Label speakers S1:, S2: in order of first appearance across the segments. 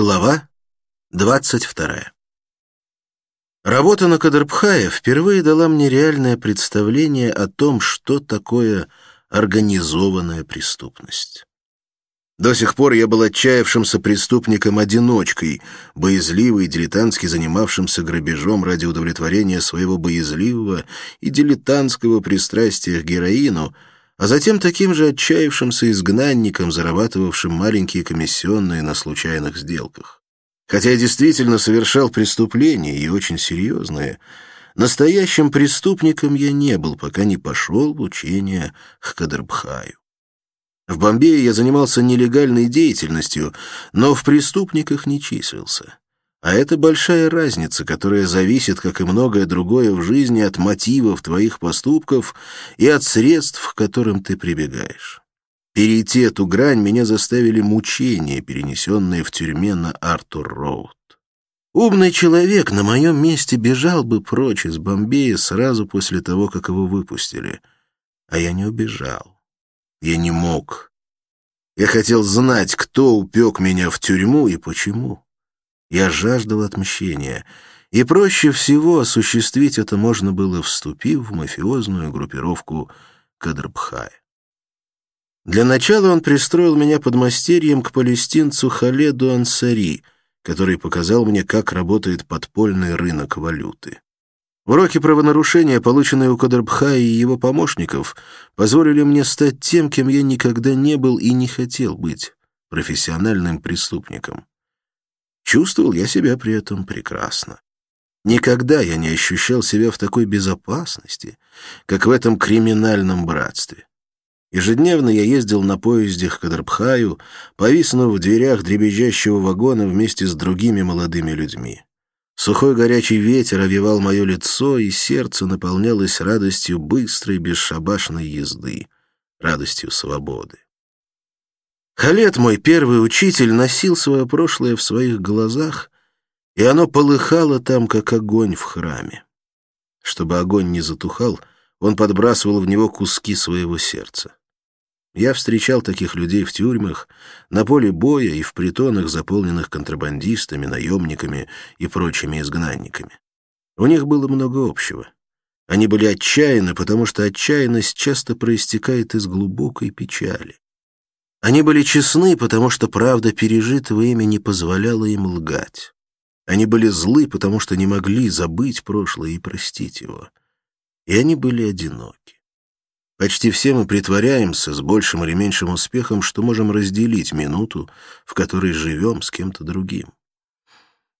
S1: Глава 22. Работа на Кадрбхае впервые дала мне реальное представление о том, что такое организованная преступность. До сих пор я был отчаявшимся преступником-одиночкой, боязливый и дилетантски занимавшимся грабежом ради удовлетворения своего боязливого и дилетантского пристрастия к героину — а затем таким же отчаявшимся изгнанником, зарабатывавшим маленькие комиссионные на случайных сделках. Хотя я действительно совершал преступления, и очень серьезные, настоящим преступником я не был, пока не пошел в учение к Кадрбхаю. В Бомбее я занимался нелегальной деятельностью, но в преступниках не числился. А это большая разница, которая зависит, как и многое другое в жизни, от мотивов твоих поступков и от средств, к которым ты прибегаешь. Перейти эту грань меня заставили мучения, перенесенные в тюрьме на Артур-Роуд. Умный человек на моем месте бежал бы прочь из Бомбея сразу после того, как его выпустили. А я не убежал. Я не мог. Я хотел знать, кто упек меня в тюрьму и почему. Я жаждал отмщения, и проще всего осуществить это можно было, вступив в мафиозную группировку Кадрбхая. Для начала он пристроил меня под мастерьем к палестинцу Халеду Ансари, который показал мне, как работает подпольный рынок валюты. Уроки правонарушения, полученные у Кадрбхая и его помощников, позволили мне стать тем, кем я никогда не был и не хотел быть — профессиональным преступником. Чувствовал я себя при этом прекрасно. Никогда я не ощущал себя в такой безопасности, как в этом криминальном братстве. Ежедневно я ездил на поезде к Кадрбхаю, повиснув в дверях дребезжащего вагона вместе с другими молодыми людьми. Сухой горячий ветер овивал мое лицо, и сердце наполнялось радостью быстрой бесшабашной езды, радостью свободы. Халет, мой первый учитель, носил свое прошлое в своих глазах, и оно полыхало там, как огонь в храме. Чтобы огонь не затухал, он подбрасывал в него куски своего сердца. Я встречал таких людей в тюрьмах, на поле боя и в притонах, заполненных контрабандистами, наемниками и прочими изгнанниками. У них было много общего. Они были отчаянны, потому что отчаянность часто проистекает из глубокой печали. Они были честны, потому что правда пережитого ими не позволяла им лгать. Они были злы, потому что не могли забыть прошлое и простить его. И они были одиноки. Почти все мы притворяемся с большим или меньшим успехом, что можем разделить минуту, в которой живем с кем-то другим.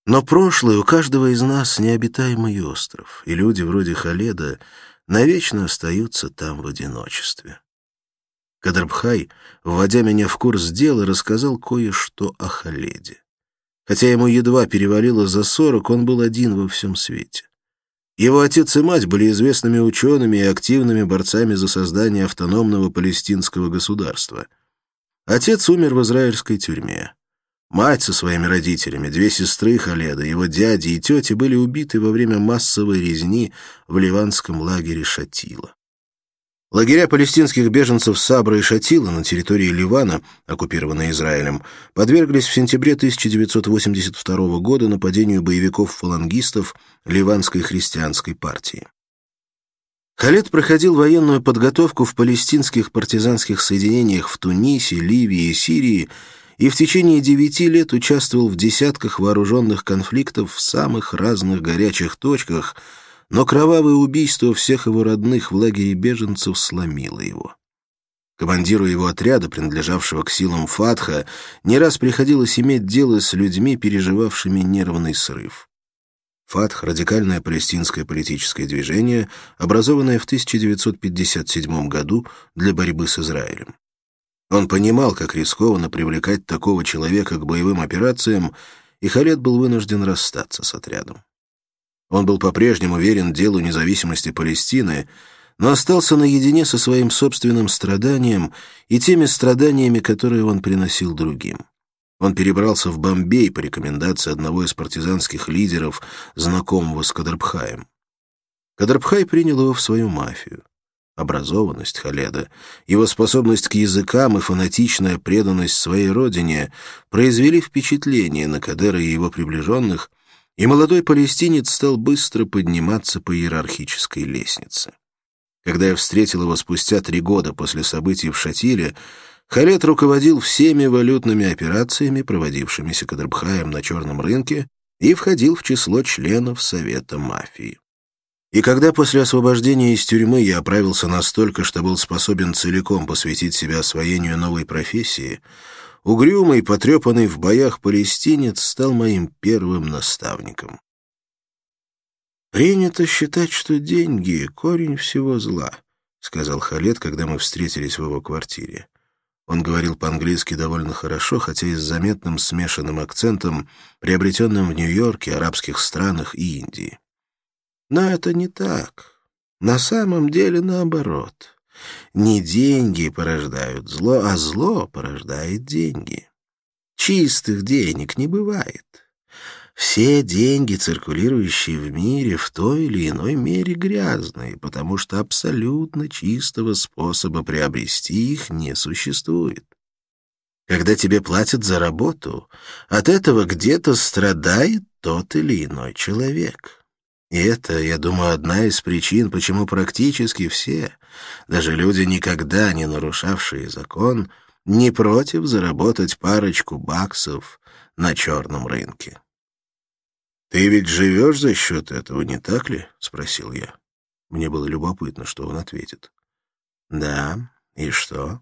S1: Но прошлое у каждого из нас необитаемый остров, и люди вроде Халеда навечно остаются там в одиночестве. Кадрбхай, вводя меня в курс дела, рассказал кое-что о Халеде. Хотя ему едва перевалило за сорок, он был один во всем свете. Его отец и мать были известными учеными и активными борцами за создание автономного палестинского государства. Отец умер в израильской тюрьме. Мать со своими родителями, две сестры Халеда, его дяди и тети были убиты во время массовой резни в ливанском лагере Шатила. Лагеря палестинских беженцев Сабра и Шатила на территории Ливана, оккупированной Израилем, подверглись в сентябре 1982 года нападению боевиков-фалангистов Ливанской христианской партии. Халет проходил военную подготовку в палестинских партизанских соединениях в Тунисе, Ливии и Сирии и в течение девяти лет участвовал в десятках вооруженных конфликтов в самых разных горячих точках – но кровавое убийство всех его родных в лагере беженцев сломило его. Командиру его отряда, принадлежавшего к силам Фатха, не раз приходилось иметь дело с людьми, переживавшими нервный срыв. Фатх — радикальное палестинское политическое движение, образованное в 1957 году для борьбы с Израилем. Он понимал, как рискованно привлекать такого человека к боевым операциям, и Халет был вынужден расстаться с отрядом. Он был по-прежнему верен делу независимости Палестины, но остался наедине со своим собственным страданием и теми страданиями, которые он приносил другим. Он перебрался в Бомбей по рекомендации одного из партизанских лидеров, знакомого с Кадрбхаем. Кадрбхай принял его в свою мафию. Образованность Халеда, его способность к языкам и фанатичная преданность своей родине произвели впечатление на Кадера и его приближенных, и молодой палестинец стал быстро подниматься по иерархической лестнице. Когда я встретил его спустя три года после событий в Шатиле, Халет руководил всеми валютными операциями, проводившимися Кадрбхаем на черном рынке, и входил в число членов Совета мафии. И когда после освобождения из тюрьмы я оправился настолько, что был способен целиком посвятить себя освоению новой профессии, угрюмый, потрепанный в боях палестинец стал моим первым наставником. «Принято считать, что деньги — корень всего зла», — сказал Халет, когда мы встретились в его квартире. Он говорил по-английски довольно хорошо, хотя и с заметным смешанным акцентом, приобретенным в Нью-Йорке, арабских странах и Индии. Но это не так. На самом деле наоборот. Не деньги порождают зло, а зло порождает деньги. Чистых денег не бывает. Все деньги, циркулирующие в мире, в той или иной мере грязные, потому что абсолютно чистого способа приобрести их не существует. Когда тебе платят за работу, от этого где-то страдает тот или иной человек. И это, я думаю, одна из причин, почему практически все, даже люди, никогда не нарушавшие закон, не против заработать парочку баксов на черном рынке. «Ты ведь живешь за счет этого, не так ли?» — спросил я. Мне было любопытно, что он ответит. «Да. И что?»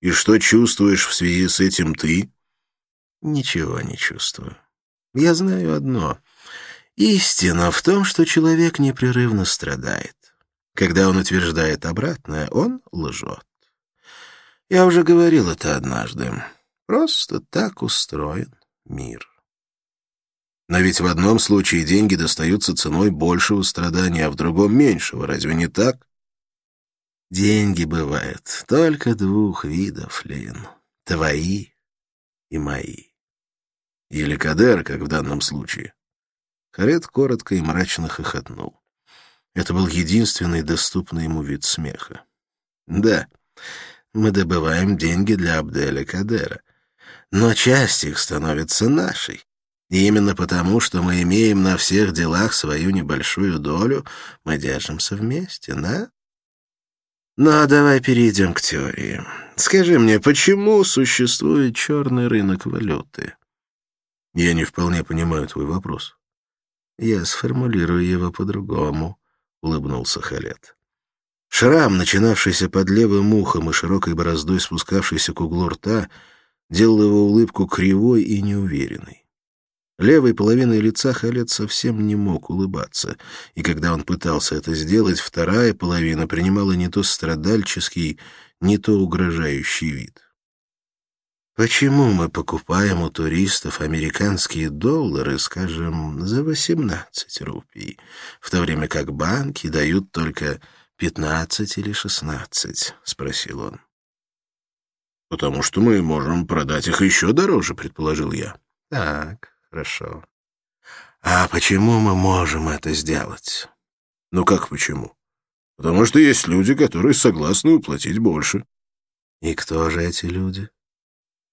S1: «И что чувствуешь в связи с этим ты?» «Ничего не чувствую. Я знаю одно. Истина в том, что человек непрерывно страдает. Когда он утверждает обратное, он лжет. Я уже говорил это однажды. Просто так устроен мир. Но ведь в одном случае деньги достаются ценой большего страдания, а в другом — меньшего. Разве не так? Деньги бывают только двух видов, Лин. Твои и мои. Или Кадер, как в данном случае. Харет коротко и мрачно хохотнул. Это был единственный доступный ему вид смеха. «Да, мы добываем деньги для Абделя Кадера, но часть их становится нашей. И именно потому, что мы имеем на всех делах свою небольшую долю, мы держимся вместе, да? Ну, а давай перейдем к теории. Скажи мне, почему существует черный рынок валюты? Я не вполне понимаю твой вопрос. «Я сформулирую его по-другому», — улыбнулся Халет. Шрам, начинавшийся под левым ухом и широкой бороздой спускавшийся к углу рта, делал его улыбку кривой и неуверенной. Левой половиной лица Халет совсем не мог улыбаться, и когда он пытался это сделать, вторая половина принимала не то страдальческий, не то угрожающий вид. Почему мы покупаем у туристов американские доллары, скажем, за 18 рупий, в то время как банки дают только 15 или 16? — спросил он. — Потому что мы можем продать их еще дороже, — предположил я. — Так, хорошо. А почему мы можем это сделать? — Ну как почему? Потому что есть люди, которые согласны уплатить больше. — И кто же эти люди? —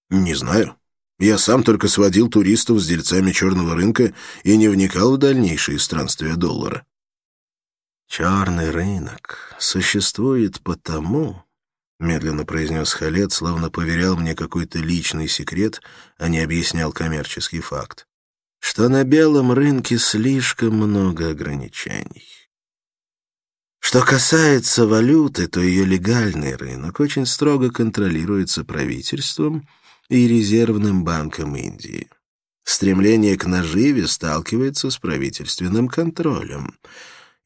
S1: «Не знаю. Я сам только сводил туристов с дельцами черного рынка и не вникал в дальнейшие странствия доллара». «Черный рынок существует потому...» — медленно произнес Халет, словно поверял мне какой-то личный секрет, а не объяснял коммерческий факт, что на белом рынке слишком много ограничений. Что касается валюты, то ее легальный рынок очень строго контролируется правительством — и Резервным банком Индии. Стремление к наживе сталкивается с правительственным контролем,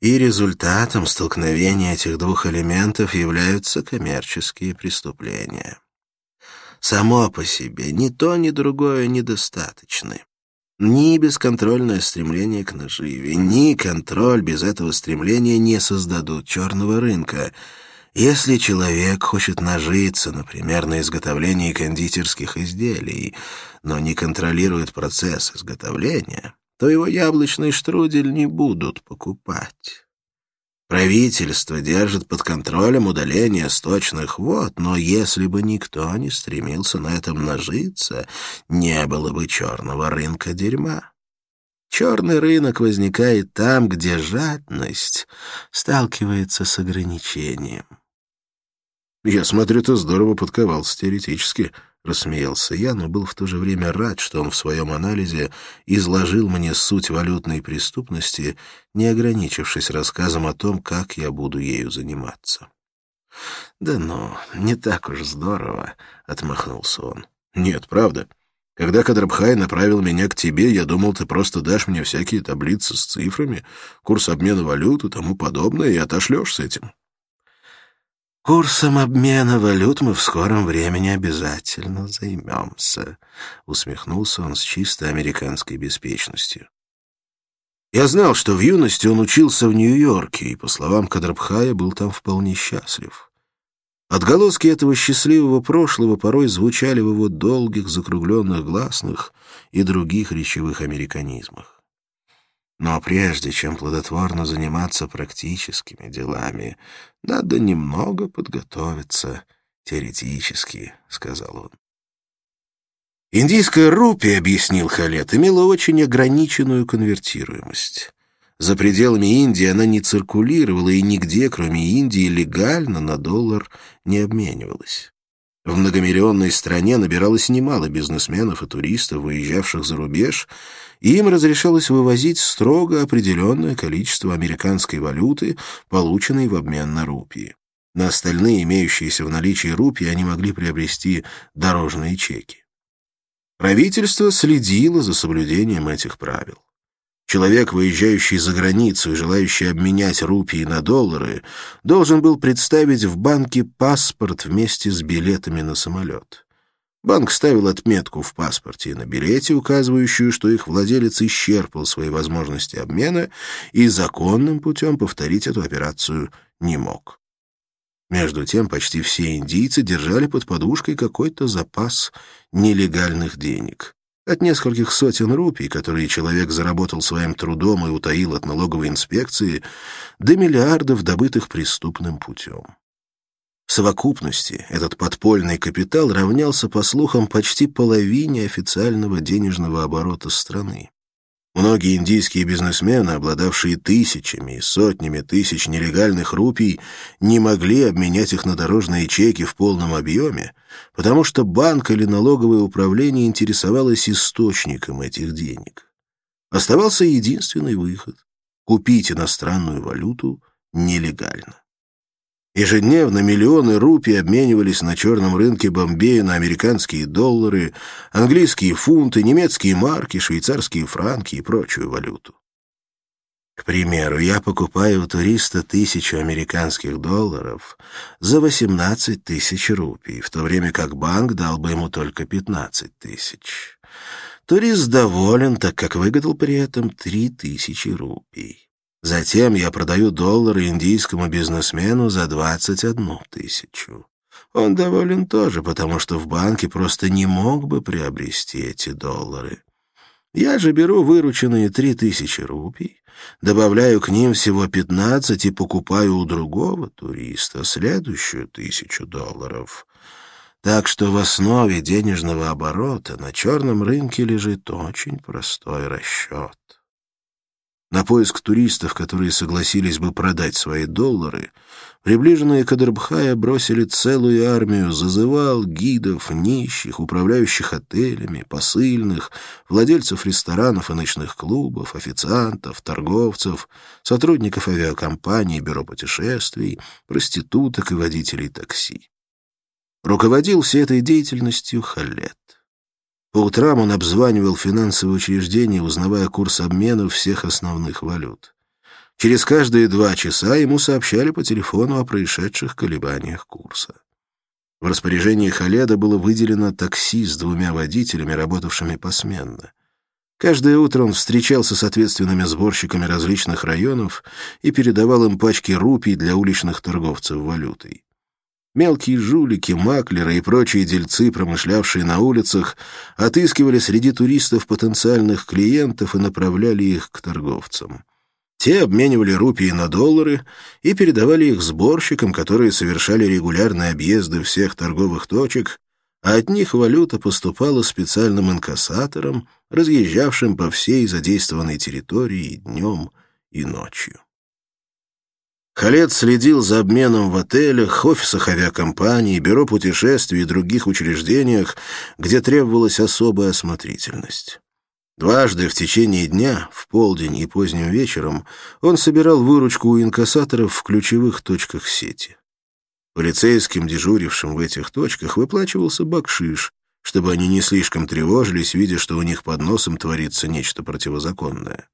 S1: и результатом столкновения этих двух элементов являются коммерческие преступления. Само по себе ни то, ни другое недостаточны. Ни бесконтрольное стремление к наживе, ни контроль без этого стремления не создадут черного рынка — если человек хочет нажиться, например, на изготовлении кондитерских изделий, но не контролирует процесс изготовления, то его яблочный штрудель не будут покупать. Правительство держит под контролем удаление сточных вод, но если бы никто не стремился на этом нажиться, не было бы черного рынка дерьма. Черный рынок возникает там, где жадность сталкивается с ограничением. Я смотрю, ты здорово подковался теоретически, — рассмеялся я, но был в то же время рад, что он в своем анализе изложил мне суть валютной преступности, не ограничившись рассказом о том, как я буду ею заниматься. «Да ну, не так уж здорово», — отмахнулся он. «Нет, правда. Когда Кадрабхай направил меня к тебе, я думал, ты просто дашь мне всякие таблицы с цифрами, курс обмена валют и тому подобное, и отошлешь с этим. «Курсом обмена валют мы в скором времени обязательно займемся», — усмехнулся он с чисто американской беспечностью. Я знал, что в юности он учился в Нью-Йорке, и, по словам Кадрабхая, был там вполне счастлив. Отголоски этого счастливого прошлого порой звучали в его долгих закругленных гласных и других речевых американизмах. Но прежде чем плодотворно заниматься практическими делами, надо немного подготовиться теоретически, — сказал он. Индийская рупия, — объяснил Халет, — имела очень ограниченную конвертируемость. За пределами Индии она не циркулировала и нигде, кроме Индии, легально на доллар не обменивалась. В многомиллионной стране набиралось немало бизнесменов и туристов, выезжавших за рубеж, и им разрешалось вывозить строго определенное количество американской валюты, полученной в обмен на рупии. На остальные, имеющиеся в наличии рупии, они могли приобрести дорожные чеки. Правительство следило за соблюдением этих правил. Человек, выезжающий за границу и желающий обменять рупии на доллары, должен был представить в банке паспорт вместе с билетами на самолет. Банк ставил отметку в паспорте и на билете, указывающую, что их владелец исчерпал свои возможности обмена и законным путем повторить эту операцию не мог. Между тем, почти все индийцы держали под подушкой какой-то запас нелегальных денег. От нескольких сотен рупий, которые человек заработал своим трудом и утаил от налоговой инспекции, до миллиардов, добытых преступным путем. В совокупности этот подпольный капитал равнялся, по слухам, почти половине официального денежного оборота страны. Многие индийские бизнесмены, обладавшие тысячами и сотнями тысяч нелегальных рупий, не могли обменять их на дорожные чеки в полном объеме, потому что банк или налоговое управление интересовалось источником этих денег. Оставался единственный выход — купить иностранную валюту нелегально. Ежедневно миллионы рупий обменивались на черном рынке Бомбея на американские доллары, английские фунты, немецкие марки, швейцарские франки и прочую валюту. К примеру, я покупаю у туриста тысячу американских долларов за 18 тысяч рупий, в то время как банк дал бы ему только 15 тысяч. Турист доволен, так как выгадал при этом 3 тысячи рупий. Затем я продаю доллары индийскому бизнесмену за 21 тысячу. Он доволен тоже, потому что в банке просто не мог бы приобрести эти доллары. Я же беру вырученные три тысячи рупий, добавляю к ним всего пятнадцать и покупаю у другого туриста следующую тысячу долларов. Так что в основе денежного оборота на черном рынке лежит очень простой расчет. На поиск туристов, которые согласились бы продать свои доллары, приближенные Кадрбхая бросили целую армию зазывал, гидов, нищих, управляющих отелями, посыльных, владельцев ресторанов и ночных клубов, официантов, торговцев, сотрудников авиакомпаний, бюро путешествий, проституток и водителей такси. Руководил всей этой деятельностью Халет. По утрам он обзванивал финансовые учреждения, узнавая курс обмена всех основных валют. Через каждые два часа ему сообщали по телефону о происшедших колебаниях курса. В распоряжении Халеда было выделено такси с двумя водителями, работавшими посменно. Каждое утро он встречался с ответственными сборщиками различных районов и передавал им пачки рупий для уличных торговцев валютой. Мелкие жулики, маклеры и прочие дельцы, промышлявшие на улицах, отыскивали среди туристов потенциальных клиентов и направляли их к торговцам. Те обменивали рупии на доллары и передавали их сборщикам, которые совершали регулярные объезды всех торговых точек, а от них валюта поступала специальным инкассаторам, разъезжавшим по всей задействованной территории днем и ночью. Халет следил за обменом в отелях, офисах авиакомпаний, бюро путешествий и других учреждениях, где требовалась особая осмотрительность. Дважды в течение дня, в полдень и поздним вечером, он собирал выручку у инкассаторов в ключевых точках сети. Полицейским, дежурившим в этих точках, выплачивался бакшиш, чтобы они не слишком тревожились, видя, что у них под носом творится нечто противозаконное.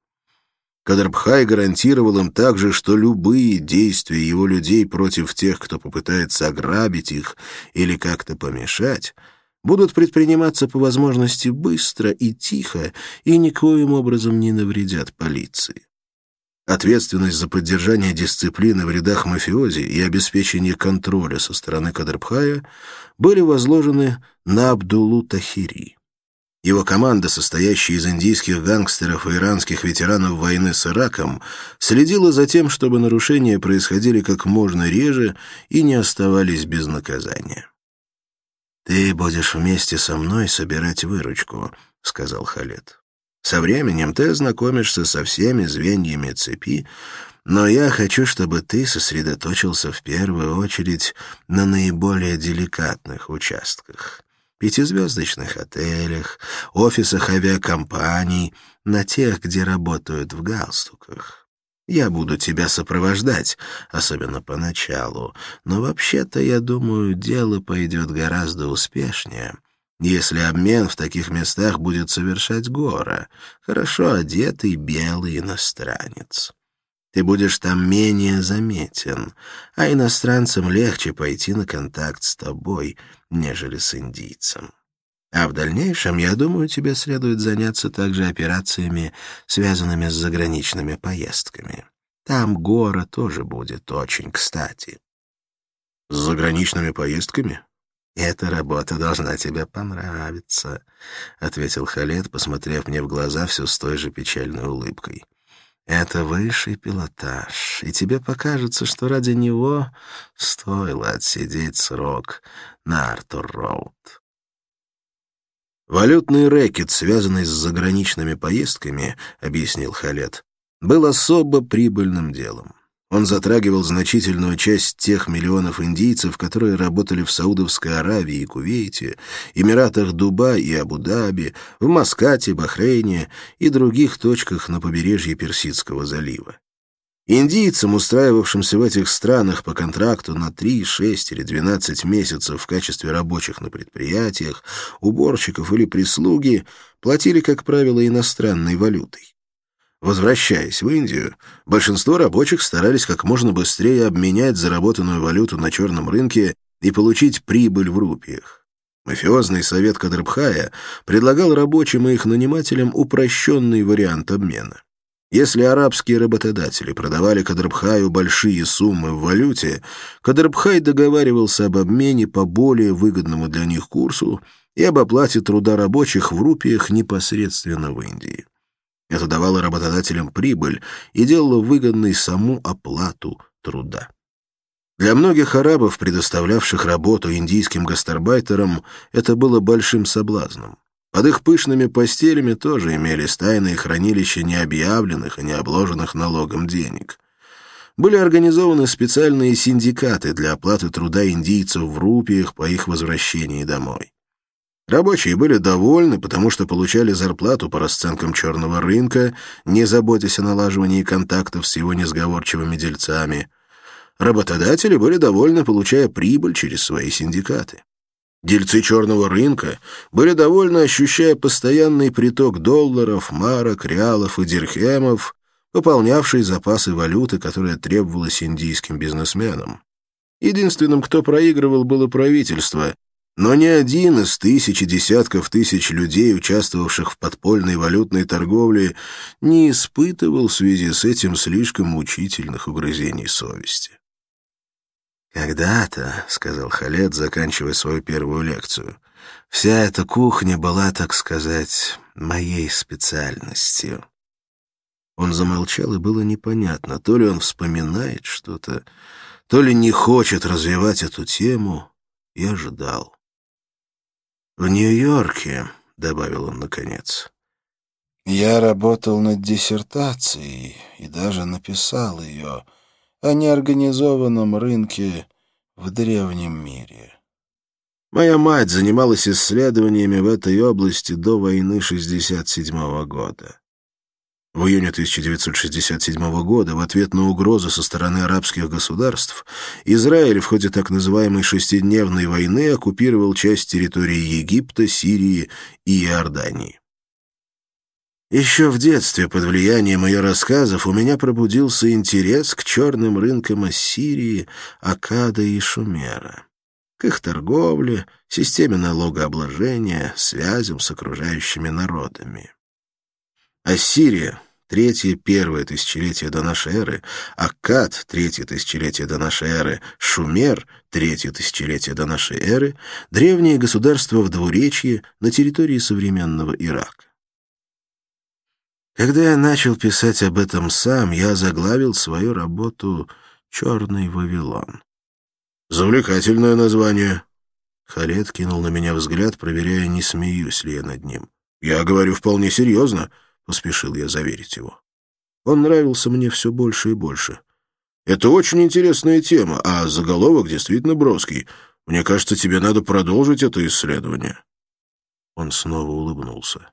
S1: Кадрбхай гарантировал им также, что любые действия его людей против тех, кто попытается ограбить их или как-то помешать, будут предприниматься по возможности быстро и тихо и никоим образом не навредят полиции. Ответственность за поддержание дисциплины в рядах мафиози и обеспечение контроля со стороны Кадрбхая были возложены на Абдулу Тахири. Его команда, состоящая из индийских гангстеров и иранских ветеранов войны с Ираком, следила за тем, чтобы нарушения происходили как можно реже и не оставались без наказания. «Ты будешь вместе со мной собирать выручку», — сказал Халет. «Со временем ты ознакомишься со всеми звеньями цепи, но я хочу, чтобы ты сосредоточился в первую очередь на наиболее деликатных участках. Пятизвездочных отелях, офисах авиакомпаний, на тех, где работают в галстуках. Я буду тебя сопровождать, особенно поначалу, но вообще-то, я думаю, дело пойдет гораздо успешнее, если обмен в таких местах будет совершать Гора, хорошо одетый белый иностранец. Ты будешь там менее заметен, а иностранцам легче пойти на контакт с тобой, нежели с индийцем. А в дальнейшем, я думаю, тебе следует заняться также операциями, связанными с заграничными поездками. Там гора тоже будет очень кстати. С заграничными поездками? Эта работа должна тебе понравиться, — ответил Халет, посмотрев мне в глаза все с той же печальной улыбкой. Это высший пилотаж, и тебе покажется, что ради него стоило отсидеть срок на Артур-Роуд. «Валютный рэкет, связанный с заграничными поездками, — объяснил Халет, — был особо прибыльным делом. Он затрагивал значительную часть тех миллионов индийцев, которые работали в Саудовской Аравии и Кувейте, Эмиратах Дубай и Абу-Даби, в Маскате, Бахрейне и других точках на побережье Персидского залива. Индийцам, устраивавшимся в этих странах по контракту на 3, 6 или 12 месяцев в качестве рабочих на предприятиях, уборщиков или прислуги, платили, как правило, иностранной валютой. Возвращаясь в Индию, большинство рабочих старались как можно быстрее обменять заработанную валюту на черном рынке и получить прибыль в рупиях. Мафиозный совет Кадрбхая предлагал рабочим и их нанимателям упрощенный вариант обмена. Если арабские работодатели продавали Кадрбхаю большие суммы в валюте, Кадрбхай договаривался об обмене по более выгодному для них курсу и об оплате труда рабочих в рупиях непосредственно в Индии. Это давало работодателям прибыль и делало выгодной саму оплату труда. Для многих арабов, предоставлявших работу индийским гастарбайтерам, это было большим соблазном. Под их пышными постелями тоже имелись тайные хранилища необъявленных и не обложенных налогом денег. Были организованы специальные синдикаты для оплаты труда индийцев в рупиях по их возвращении домой. Рабочие были довольны, потому что получали зарплату по расценкам черного рынка, не заботясь о налаживании контактов с его несговорчивыми дельцами. Работодатели были довольны, получая прибыль через свои синдикаты. Дельцы черного рынка были довольны, ощущая постоянный приток долларов, марок, реалов и дирхемов, пополнявший запасы валюты, которая требовалась индийским бизнесменам. Единственным, кто проигрывал, было правительство, но ни один из тысяч и десятков тысяч людей, участвовавших в подпольной валютной торговле, не испытывал в связи с этим слишком мучительных угрызений совести. «Когда-то», — сказал Халет, заканчивая свою первую лекцию, — «вся эта кухня была, так сказать, моей специальностью». Он замолчал, и было непонятно, то ли он вспоминает что-то, то ли не хочет развивать эту тему. Я ждал. «В Нью-Йорке», — добавил он наконец, — «я работал над диссертацией и даже написал ее о неорганизованном рынке в древнем мире». Моя мать занималась исследованиями в этой области до войны 67 -го года. В июне 1967 года в ответ на угрозы со стороны арабских государств Израиль в ходе так называемой шестидневной войны оккупировал часть территории Египта, Сирии и Иордании. Еще в детстве, под влиянием ее рассказов, у меня пробудился интерес к черным рынкам Ассирии, Акада и Шумера, к их торговле, системе налогообложения, связям с окружающими народами. Ассирия — третье первое тысячелетие до нашей эры, Аккад — третье тысячелетие до нашей эры, Шумер — третье тысячелетие до нашей эры, древние государства в двуречье на территории современного Ирака. Когда я начал писать об этом сам, я заглавил свою работу «Черный Вавилон». Завлекательное название. Халет кинул на меня взгляд, проверяя, не смеюсь ли я над ним. Я говорю вполне серьезно. — поспешил я заверить его. Он нравился мне все больше и больше. «Это очень интересная тема, а заголовок действительно броский. Мне кажется, тебе надо продолжить это исследование». Он снова улыбнулся.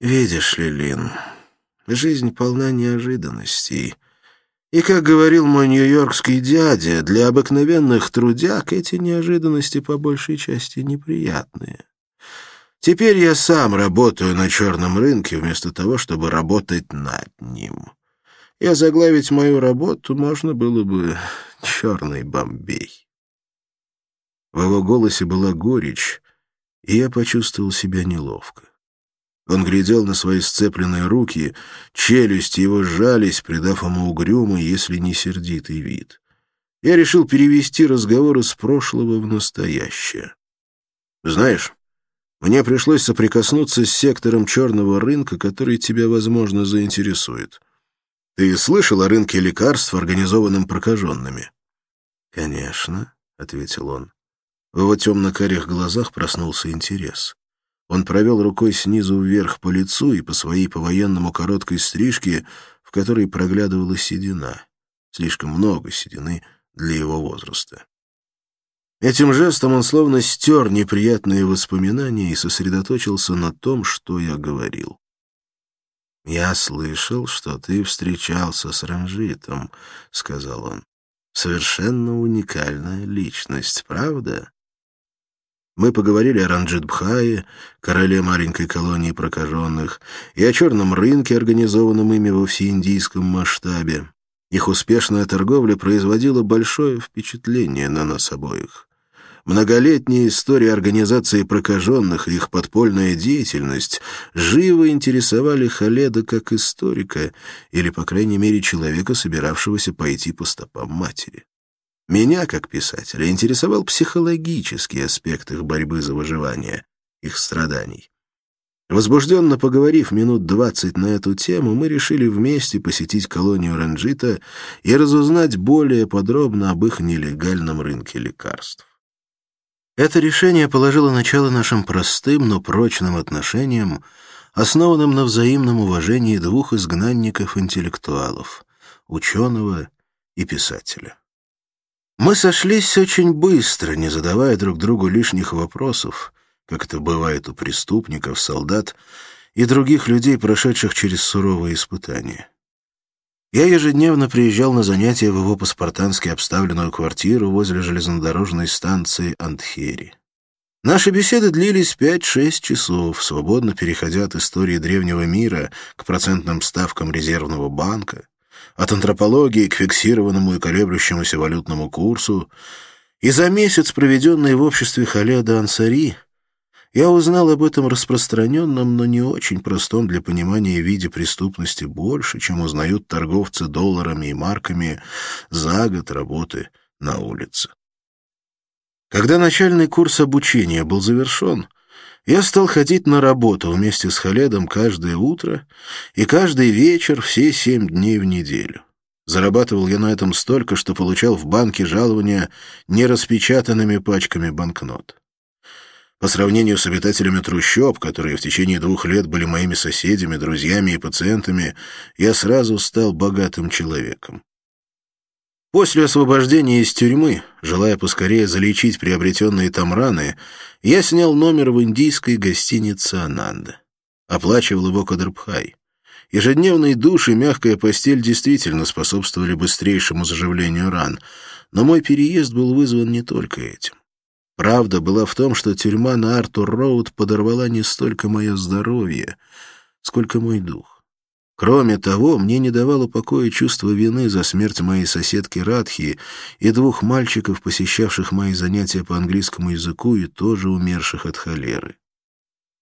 S1: «Видишь ли, Лин, жизнь полна неожиданностей». И, как говорил мой нью-йоркский дядя, для обыкновенных трудяг эти неожиданности по большей части неприятные. Теперь я сам работаю на черном рынке, вместо того, чтобы работать над ним. И озаглавить мою работу можно было бы «Черный Бомбей». В его голосе была горечь, и я почувствовал себя неловко. Он глядел на свои сцепленные руки, челюсти его сжались, придав ему угрюмый, если не сердитый вид. Я решил перевести разговор из прошлого в настоящее. «Знаешь, мне пришлось соприкоснуться с сектором черного рынка, который тебя, возможно, заинтересует. Ты слышал о рынке лекарств, организованном прокаженными? — Конечно, — ответил он. В его темно-карих глазах проснулся интерес. Он провел рукой снизу вверх по лицу и по своей по-военному короткой стрижке, в которой проглядывала седина. Слишком много седины для его возраста. Этим жестом он словно стер неприятные воспоминания и сосредоточился на том, что я говорил. «Я слышал, что ты встречался с Ранжитом», — сказал он. «Совершенно уникальная личность, правда?» Мы поговорили о Ранджит-Бхае, короле маленькой колонии прокаженных, и о черном рынке, организованном ими во всеиндийском масштабе. Их успешная торговля производила большое впечатление на нас обоих. Многолетняя история организации прокаженных и их подпольная деятельность живо интересовали Халеда как историка или, по крайней мере, человека, собиравшегося пойти по стопам матери. Меня, как писателя, интересовал психологический аспект их борьбы за выживание, их страданий. Возбужденно поговорив минут двадцать на эту тему, мы решили вместе посетить колонию Ранджита и разузнать более подробно об их нелегальном рынке лекарств. Это решение положило начало нашим простым, но прочным отношениям, основанным на взаимном уважении двух изгнанников-интеллектуалов — ученого и писателя. Мы сошлись очень быстро, не задавая друг другу лишних вопросов, как это бывает у преступников, солдат и других людей, прошедших через суровые испытания. Я ежедневно приезжал на занятия в его по-спартански обставленную квартиру возле железнодорожной станции Антхери. Наши беседы длились пять-шесть часов, свободно переходя от истории древнего мира к процентным ставкам резервного банка, от антропологии к фиксированному и колеблющемуся валютному курсу, и за месяц, проведенный в обществе Халеда Ансари, я узнал об этом распространенном, но не очень простом для понимания виде преступности больше, чем узнают торговцы долларами и марками за год работы на улице. Когда начальный курс обучения был завершен, Я стал ходить на работу вместе с Халедом каждое утро и каждый вечер все семь дней в неделю. Зарабатывал я на этом столько, что получал в банке жалования нераспечатанными пачками банкнот. По сравнению с обитателями трущоб, которые в течение двух лет были моими соседями, друзьями и пациентами, я сразу стал богатым человеком. После освобождения из тюрьмы, желая поскорее залечить приобретенные там раны, я снял номер в индийской гостинице «Ананда». Оплачивал его Кадрбхай. Ежедневный душ и мягкая постель действительно способствовали быстрейшему заживлению ран, но мой переезд был вызван не только этим. Правда была в том, что тюрьма на Артур-Роуд подорвала не столько мое здоровье, сколько мой дух. Кроме того, мне не давало покоя чувство вины за смерть моей соседки Радхи и двух мальчиков, посещавших мои занятия по английскому языку и тоже умерших от холеры.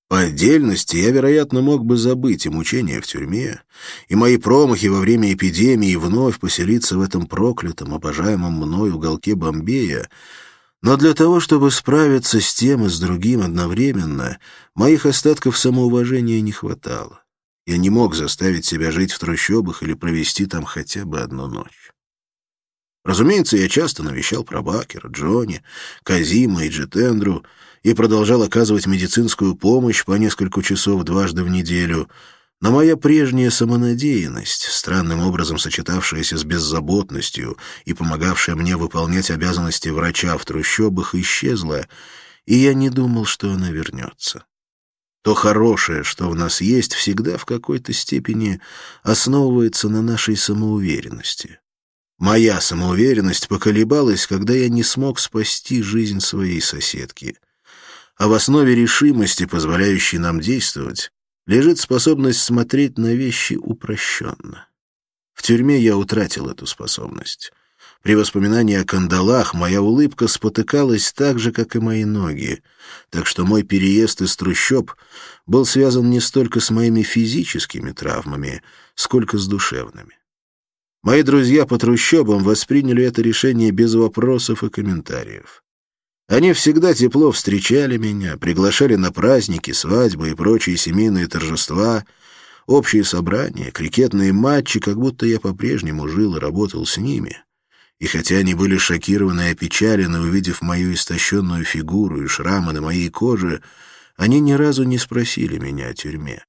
S1: По отдельности я, вероятно, мог бы забыть и мучения в тюрьме, и мои промахи во время эпидемии вновь поселиться в этом проклятом, обожаемом мной уголке Бомбея, но для того, чтобы справиться с тем и с другим одновременно, моих остатков самоуважения не хватало. Я не мог заставить себя жить в трущобах или провести там хотя бы одну ночь. Разумеется, я часто навещал Пробакера, Джонни, Казима и Джетендру и продолжал оказывать медицинскую помощь по несколько часов дважды в неделю, но моя прежняя самонадеянность, странным образом сочетавшаяся с беззаботностью и помогавшая мне выполнять обязанности врача в трущобах, исчезла, и я не думал, что она вернется. То хорошее, что в нас есть, всегда в какой-то степени основывается на нашей самоуверенности. Моя самоуверенность поколебалась, когда я не смог спасти жизнь своей соседки. А в основе решимости, позволяющей нам действовать, лежит способность смотреть на вещи упрощенно. В тюрьме я утратил эту способность. При воспоминании о кандалах моя улыбка спотыкалась так же, как и мои ноги, так что мой переезд из трущоб был связан не столько с моими физическими травмами, сколько с душевными. Мои друзья по трущобам восприняли это решение без вопросов и комментариев. Они всегда тепло встречали меня, приглашали на праздники, свадьбы и прочие семейные торжества, общие собрания, крикетные матчи, как будто я по-прежнему жил и работал с ними и хотя они были шокированы и опечалены, увидев мою истощенную фигуру и шрамы на моей коже, они ни разу не спросили меня о тюрьме.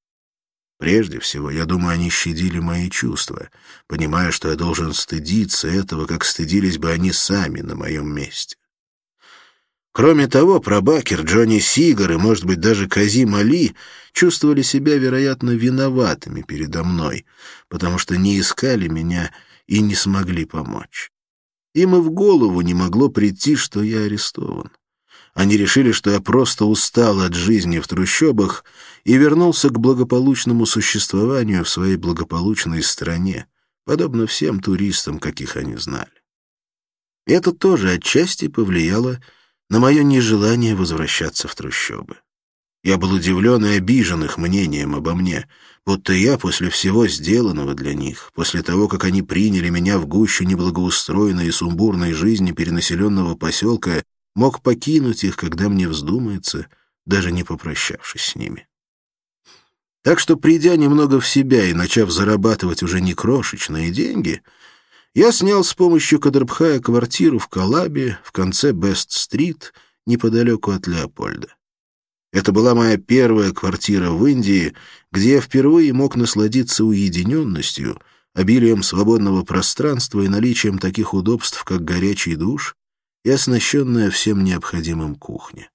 S1: Прежде всего, я думаю, они щадили мои чувства, понимая, что я должен стыдиться этого, как стыдились бы они сами на моем месте. Кроме того, Пробакер, Джонни Сигар и, может быть, даже Казим Али чувствовали себя, вероятно, виноватыми передо мной, потому что не искали меня и не смогли помочь. Им и в голову не могло прийти, что я арестован. Они решили, что я просто устал от жизни в трущобах и вернулся к благополучному существованию в своей благополучной стране, подобно всем туристам, каких они знали. Это тоже отчасти повлияло на мое нежелание возвращаться в трущобы. Я был удивлен и обижен их мнением обо мне, будто я после всего сделанного для них, после того, как они приняли меня в гущу неблагоустроенной и сумбурной жизни перенаселенного поселка, мог покинуть их, когда мне вздумается, даже не попрощавшись с ними. Так что, придя немного в себя и начав зарабатывать уже не крошечные деньги, я снял с помощью Кадрбхая квартиру в Калабе в конце Бест-стрит, неподалеку от Леопольда. Это была моя первая квартира в Индии, где я впервые мог насладиться уединенностью, обилием свободного пространства и наличием таких удобств, как горячий душ и оснащенная всем необходимым кухня.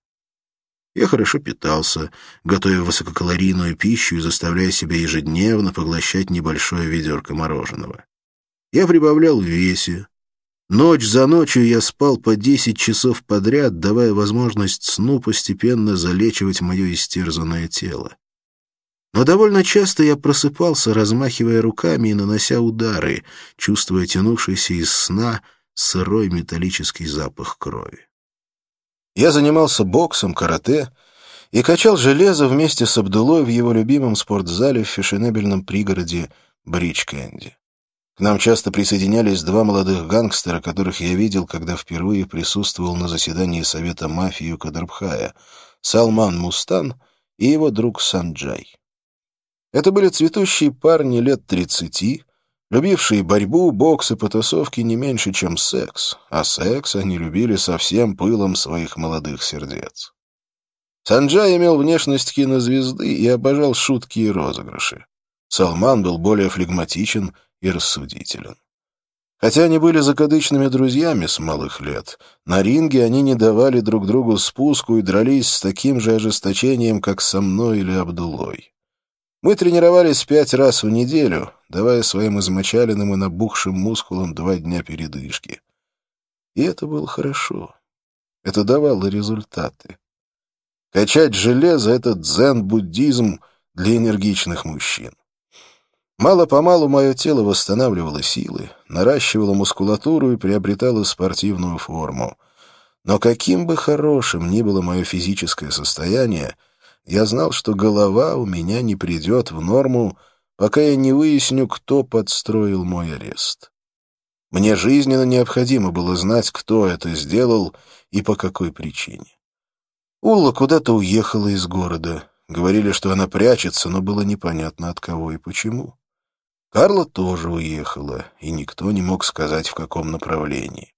S1: Я хорошо питался, готовя высококалорийную пищу и заставляя себя ежедневно поглощать небольшое ведерко мороженого. Я прибавлял в весе, Ночь за ночью я спал по десять часов подряд, давая возможность сну постепенно залечивать мое истерзанное тело. Но довольно часто я просыпался, размахивая руками и нанося удары, чувствуя тянувшийся из сна сырой металлический запах крови. Я занимался боксом, карате и качал железо вместе с Абдулой в его любимом спортзале в фешенебельном пригороде Брич-Кэнди. К нам часто присоединялись два молодых гангстера, которых я видел, когда впервые присутствовал на заседании Совета мафии Кадрбхая, Салман Мустан и его друг Санджай. Это были цветущие парни лет тридцати, любившие борьбу, бокс и потасовки не меньше, чем секс, а секс они любили со всем пылом своих молодых сердец. Санджай имел внешность кинозвезды и обожал шутки и розыгрыши. Салман был более флегматичен и рассудителен. Хотя они были закадычными друзьями с малых лет, на ринге они не давали друг другу спуску и дрались с таким же ожесточением, как со мной или Абдулой. Мы тренировались пять раз в неделю, давая своим измочаленным и набухшим мускулам два дня передышки. И это было хорошо. Это давало результаты. Качать железо — это дзен-буддизм для энергичных мужчин. Мало-помалу мое тело восстанавливало силы, наращивало мускулатуру и приобретало спортивную форму. Но каким бы хорошим ни было мое физическое состояние, я знал, что голова у меня не придет в норму, пока я не выясню, кто подстроил мой арест. Мне жизненно необходимо было знать, кто это сделал и по какой причине. Улла куда-то уехала из города. Говорили, что она прячется, но было непонятно от кого и почему. Карла тоже уехала, и никто не мог сказать, в каком направлении.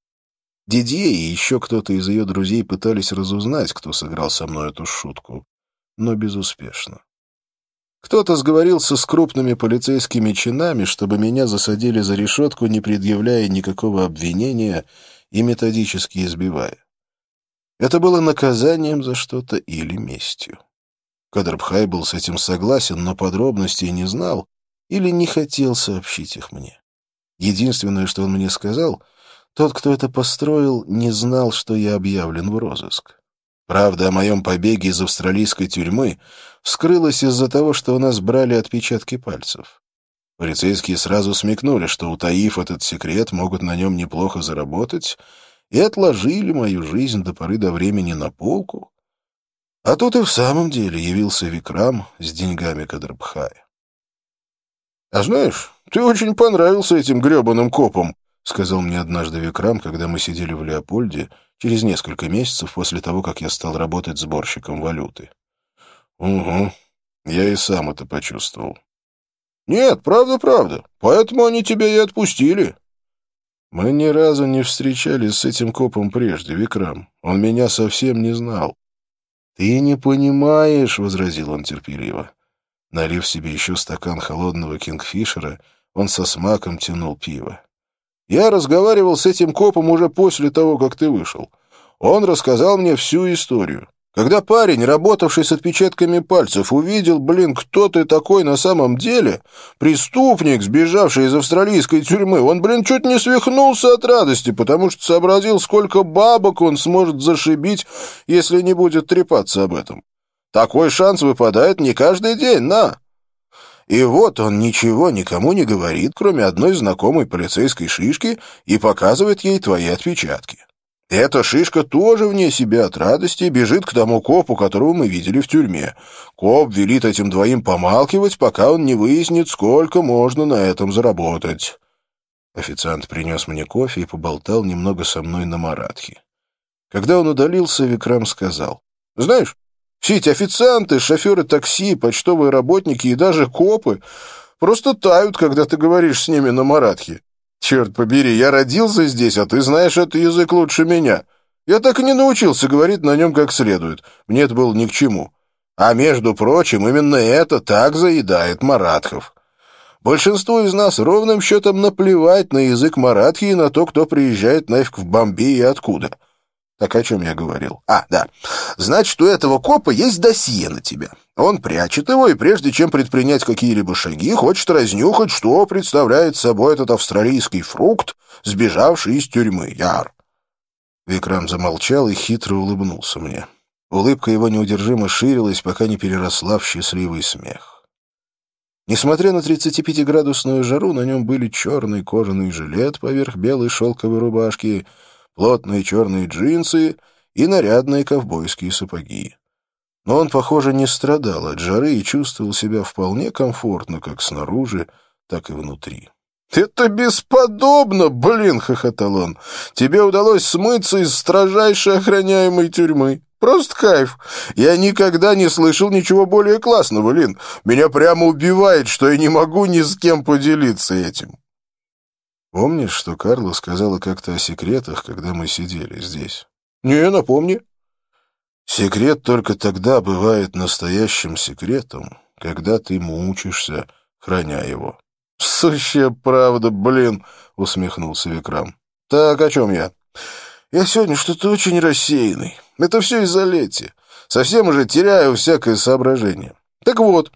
S1: Дидье и еще кто-то из ее друзей пытались разузнать, кто сыграл со мной эту шутку, но безуспешно. Кто-то сговорился с крупными полицейскими чинами, чтобы меня засадили за решетку, не предъявляя никакого обвинения и методически избивая. Это было наказанием за что-то или местью. Кадрбхай был с этим согласен, но подробностей не знал, или не хотел сообщить их мне. Единственное, что он мне сказал, тот, кто это построил, не знал, что я объявлен в розыск. Правда о моем побеге из австралийской тюрьмы вскрылась из-за того, что у нас брали отпечатки пальцев. Полицейские сразу смекнули, что, утаив этот секрет, могут на нем неплохо заработать, и отложили мою жизнь до поры до времени на полку. А тут и в самом деле явился Викрам с деньгами Кадрбхая. «А знаешь, ты очень понравился этим гребаным копам», — сказал мне однажды Викрам, когда мы сидели в Леопольде через несколько месяцев после того, как я стал работать сборщиком валюты. «Угу, я и сам это почувствовал». «Нет, правда-правда, поэтому они тебя и отпустили». «Мы ни разу не встречались с этим копом прежде, Викрам. Он меня совсем не знал». «Ты не понимаешь», — возразил он терпеливо. Налив себе еще стакан холодного кингфишера, он со смаком тянул пиво. «Я разговаривал с этим копом уже после того, как ты вышел. Он рассказал мне всю историю. Когда парень, работавший с отпечатками пальцев, увидел, блин, кто ты такой на самом деле, преступник, сбежавший из австралийской тюрьмы, он, блин, чуть не свихнулся от радости, потому что сообразил, сколько бабок он сможет зашибить, если не будет трепаться об этом. Такой шанс выпадает не каждый день, на!» И вот он ничего никому не говорит, кроме одной знакомой полицейской шишки, и показывает ей твои отпечатки. Эта шишка тоже вне себя от радости бежит к тому копу, которого мы видели в тюрьме. Коп велит этим двоим помалкивать, пока он не выяснит, сколько можно на этом заработать. Официант принес мне кофе и поболтал немного со мной на маратхе. Когда он удалился, Викрам сказал, «Знаешь, все эти официанты, шоферы такси, почтовые работники и даже копы просто тают, когда ты говоришь с ними на маратхе. Черт побери, я родился здесь, а ты знаешь этот язык лучше меня. Я так и не научился говорить на нем как следует. Мне это было ни к чему. А между прочим, именно это так заедает маратхов. Большинству из нас ровным счетом наплевать на язык маратхи и на то, кто приезжает нафиг в Бомбей и откуда. Так о чем я говорил? А, да. Значит, у этого копа есть досье на тебя. Он прячет его, и прежде чем предпринять какие-либо шаги, хочет разнюхать, что представляет собой этот австралийский фрукт, сбежавший из тюрьмы. Яр. Викрам замолчал и хитро улыбнулся мне. Улыбка его неудержимо ширилась, пока не переросла в счастливый смех. Несмотря на 35-градусную жару, на нем были черный кожаный жилет поверх белой шелковой рубашки — плотные черные джинсы и нарядные ковбойские сапоги. Но он, похоже, не страдал от жары и чувствовал себя вполне комфортно как снаружи, так и внутри.
S2: «Это бесподобно, блин!» — хохотал он. «Тебе удалось смыться из строжайшей охраняемой тюрьмы. Просто кайф. Я никогда не слышал ничего более классного, Лин. Меня прямо убивает, что я не могу ни с кем поделиться этим».
S1: «Помнишь, что Карла сказала как-то о секретах, когда мы сидели здесь?»
S2: «Не, напомни».
S1: «Секрет только тогда бывает настоящим секретом, когда ты мучишься, храня его».
S2: «Сущая правда, блин!» — усмехнулся Викрам. «Так, о чем я?» «Я сегодня что-то очень рассеянный. Это все из-за Лети. Совсем уже теряю всякое соображение. Так вот,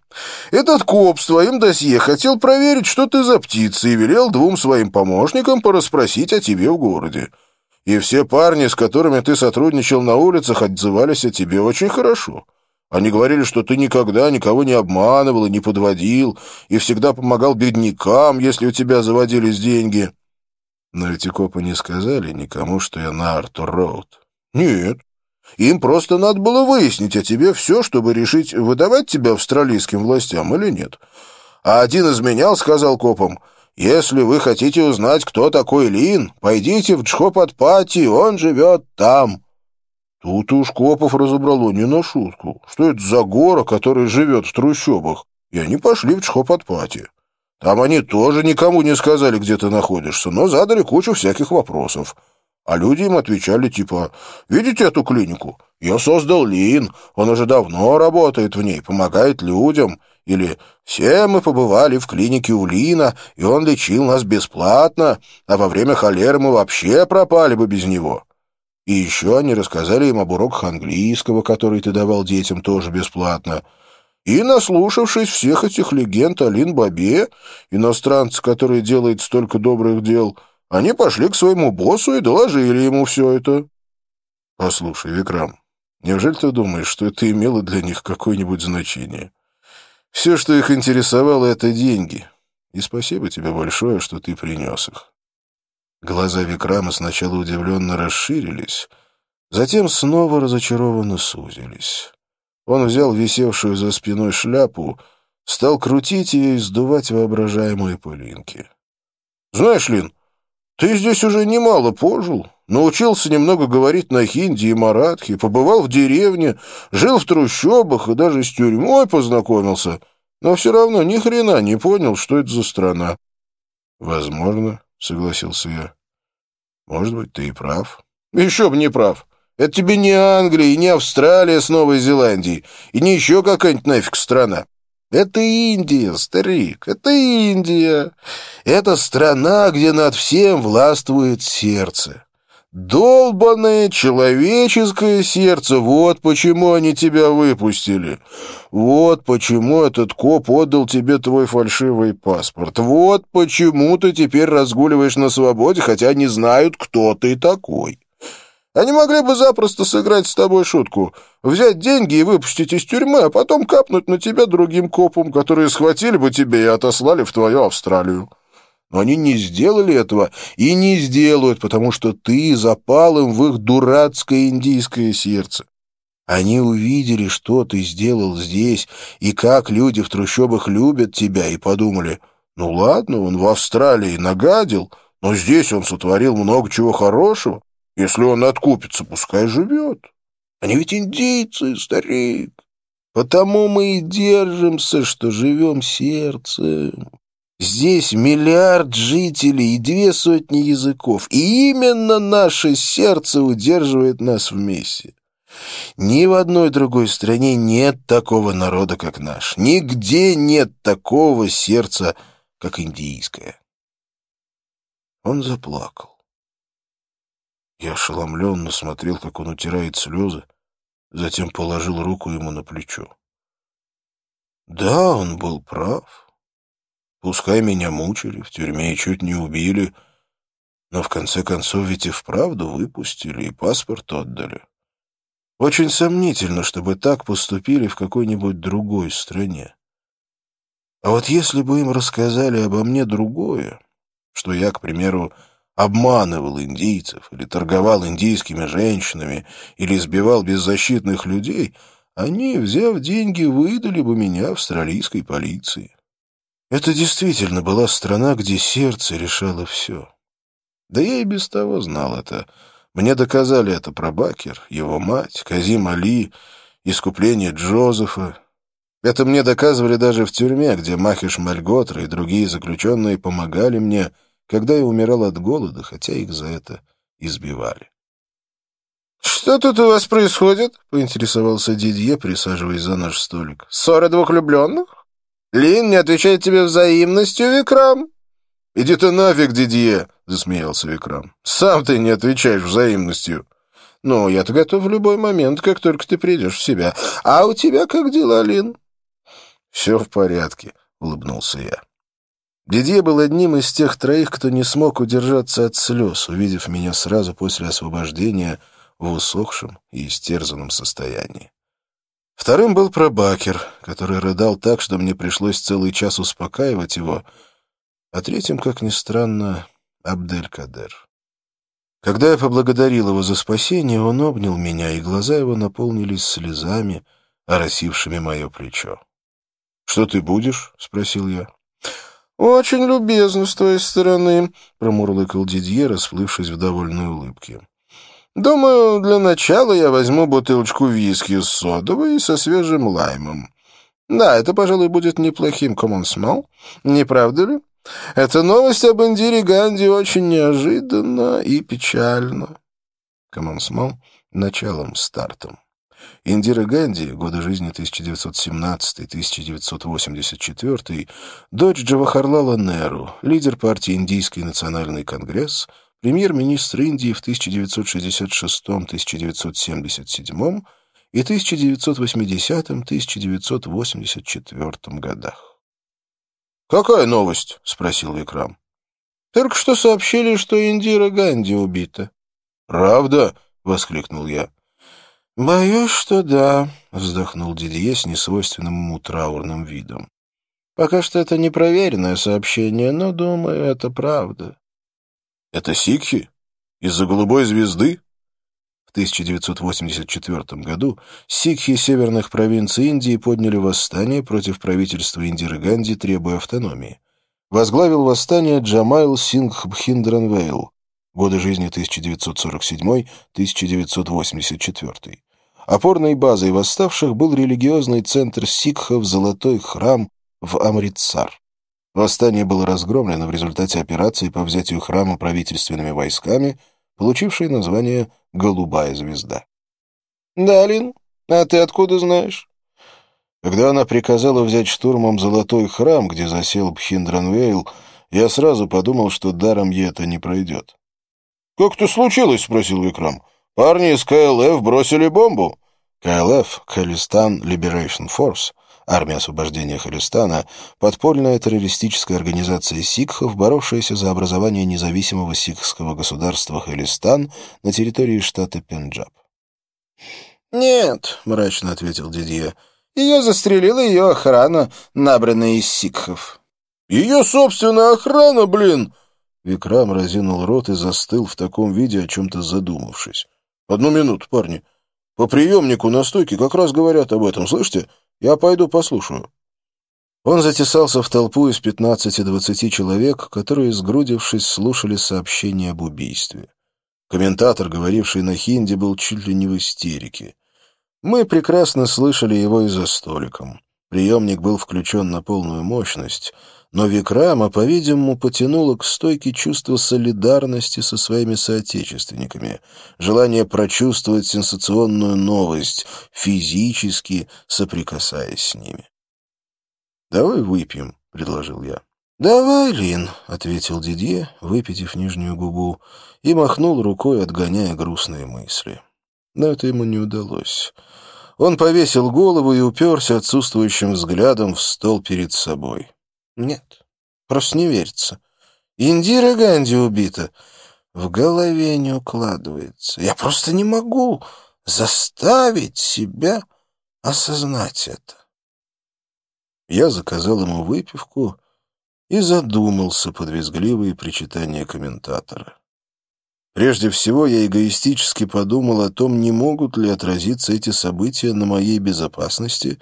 S2: этот коп с твоим досье хотел проверить, что ты за птица, и велел двум своим помощникам порасспросить о тебе в городе. И все парни, с которыми ты сотрудничал на улицах, отзывались о тебе очень хорошо. Они говорили, что ты никогда никого не обманывал и не подводил, и всегда помогал беднякам, если у тебя заводились деньги.
S1: Но эти копы не сказали никому, что я на Артур-Роуд.
S2: Нет. Им просто надо было выяснить о тебе все, чтобы решить, выдавать тебя австралийским властям или нет. А один изменял, сказал копам, «Если вы хотите узнать, кто такой Лин, пойдите в Джхопатпати, он живет там». Тут уж Копов разобрало не на шутку. Что это за гора, который живет в трущобах? И они пошли в Чхопатпати. Там они тоже никому не сказали, где ты находишься, но задали кучу всяких вопросов. А люди им отвечали типа, «Видите эту клинику? Ее создал Лин, он уже давно работает в ней, помогает людям». Или «Все мы побывали в клинике у Лина, и он лечил нас бесплатно, а во время холеры мы вообще пропали бы без него». И еще они рассказали им об уроках английского, который ты давал детям тоже бесплатно. И, наслушавшись всех этих легенд о Лин-Бабе, иностранце, который делает столько добрых дел, они пошли к своему боссу и доложили ему все это.
S1: Послушай, Викрам, неужели ты думаешь, что это имело для них какое-нибудь значение? Все, что их интересовало, — это деньги. И спасибо тебе большое, что ты принес их. Глаза Викрама сначала удивленно расширились, затем снова разочарованно сузились. Он взял висевшую за спиной шляпу, стал крутить ее и сдувать воображаемые пылинки.
S2: «Знаешь, Лин, ты здесь уже немало пожил, научился немного говорить на хинди и маратхи, побывал в деревне, жил в трущобах и даже с тюрьмой познакомился, но все равно ни хрена не понял, что это за страна».
S1: «Возможно», — согласился я. «Может быть, ты и прав».
S2: «Еще бы не прав. Это тебе не Англия и не Австралия с Новой Зеландией, и не еще какая-нибудь нафиг страна. Это Индия, старик, это Индия. Это страна, где над всем властвует сердце. Долбанное человеческое сердце, вот почему они тебя выпустили. Вот почему этот коп отдал тебе твой фальшивый паспорт. Вот почему ты теперь разгуливаешь на свободе, хотя не знают, кто ты такой. Они могли бы запросто сыграть с тобой шутку, взять деньги и выпустить из тюрьмы, а потом капнуть на тебя другим копом, которые схватили бы тебя и отослали в твою Австралию. Но они не сделали этого и не сделают, потому что ты запал им в их дурацкое индийское сердце. Они увидели, что ты сделал здесь, и как люди в трущобах любят тебя, и подумали, ну ладно, он в Австралии нагадил, но здесь он сотворил много чего хорошего. Если он откупится, пускай живет. Они ведь индейцы, старик. Потому мы и держимся, что живем сердцем. Здесь миллиард жителей и две сотни языков, и именно наше сердце удерживает нас вместе. Ни в одной другой стране нет такого народа, как наш. Нигде нет такого сердца, как индийское. Он заплакал. Я ошеломленно смотрел, как он утирает слезы, затем положил руку ему на плечо. Да, он был прав. Пускай меня мучили, в тюрьме и чуть не убили, но в конце концов ведь и вправду выпустили и паспорт отдали. Очень сомнительно, чтобы так поступили в какой-нибудь другой стране. А вот если бы им рассказали обо мне другое, что я, к примеру, обманывал индийцев или торговал индийскими женщинами или избивал беззащитных людей, они, взяв деньги, выдали бы меня австралийской полиции. Это действительно была страна, где сердце решало все. Да я и без того знал это. Мне доказали это Прабакер, его мать, Казим Али, искупление Джозефа. Это мне доказывали даже в тюрьме, где Махиш Мальготра и другие заключенные помогали мне, когда я умирал от голода, хотя их за это избивали. «Что тут у вас происходит?» — поинтересовался Дидье, присаживаясь за наш столик. «Ссора двух влюбленных? Лин не отвечает тебе взаимностью, Викрам?» «Иди ты нафиг, Дидье!» — засмеялся Викрам. «Сам ты не отвечаешь взаимностью». «Ну, я-то готов в любой момент, как только ты придешь в себя. А у тебя как дела, Лин?» «Все в порядке», — улыбнулся я. Дидье был одним из тех троих, кто не смог удержаться от слез, увидев меня сразу после освобождения в усохшем и истерзанном состоянии. Вторым был пробакер, который рыдал так, что мне пришлось целый час успокаивать его, а третьим, как ни странно, Абдель-Кадер. Когда я поблагодарил его за спасение, он обнял меня, и глаза его наполнились слезами, оросившими мое плечо. — Что ты будешь? — спросил я. — Очень любезно с твоей стороны, — промурлыкал Дидье, расплывшись в довольной улыбке. — Думаю, для начала я возьму бутылочку виски с содовой и со свежим лаймом. Да, это, пожалуй, будет неплохим коммонсмал, не правда ли? Эта новость об Индире Ганди очень неожиданна и печальна. Коммонсмал началом, стартом. Индира Ганди, годы жизни 1917-1984, дочь Джавахарлала Неру, лидер партии Индийский национальный конгресс, премьер-министр Индии в 1966-1977 и 1980-1984 годах. «Какая новость?» — спросил Викрам. «Только что сообщили, что Индира Ганди убита». «Правда?» — воскликнул я. «Боюсь, что да», — вздохнул Дидье с несвойственным ему траурным видом. «Пока что это непроверенное сообщение, но, думаю, это правда». «Это сикхи? Из-за голубой звезды?» В 1984 году сикхи северных провинций Индии подняли восстание против правительства Индиры Ганди, требуя автономии. Возглавил восстание Джамайл Сингх Бхиндранвейл, годы жизни 1947-1984. Опорной базой восставших был религиозный центр сикхов «Золотой храм» в Амритсар. Восстание было разгромлено в результате операции по взятию храма правительственными войсками – получившей название «Голубая звезда». «Да, Лин, а ты откуда знаешь?» Когда она приказала взять штурмом золотой храм, где засел Бхиндранвейл, я сразу подумал, что даром ей это не пройдет. «Как это случилось?» — спросил Викрам. «Парни из КЛФ бросили бомбу». КЛФ — Калистан Liberation Force Армия освобождения Халистана, подпольная террористическая организация сикхов, боровшаяся за образование независимого сикхского государства Халистан на территории штата Пенджаб. «Нет», — мрачно ответил Дидье, — «ее застрелила ее охрана, набранная из сикхов». «Ее собственная охрана, блин!» Викрам разинул рот и застыл в таком виде, о чем-то задумавшись. «Одну минуту, парни. По приемнику на стойке как раз говорят об этом, слышите? Я пойду послушаю». Он затесался в толпу из пятнадцати-двадцати человек, которые, сгрудившись, слушали сообщение об убийстве. Комментатор, говоривший на хинди, был чуть ли не в истерике. Мы прекрасно слышали его и за столиком. Приемник был включен на полную мощность, но Викрама, по-видимому, потянуло к стойке чувство солидарности со своими соотечественниками, желание прочувствовать сенсационную новость, физически соприкасаясь с ними. «Давай выпьем», — предложил я. «Давай, Лин», — ответил Дидье, выпитив нижнюю губу, и махнул рукой, отгоняя грустные мысли. Но это ему не удалось. Он повесил голову и уперся отсутствующим взглядом в стол перед собой. Нет, просто не верится. Индира Ганди убита. В голове не укладывается. Я просто не могу заставить себя осознать это. Я заказал ему выпивку и задумался под визгливые причитания комментатора. Прежде всего, я эгоистически подумал о том, не могут ли отразиться эти события на моей безопасности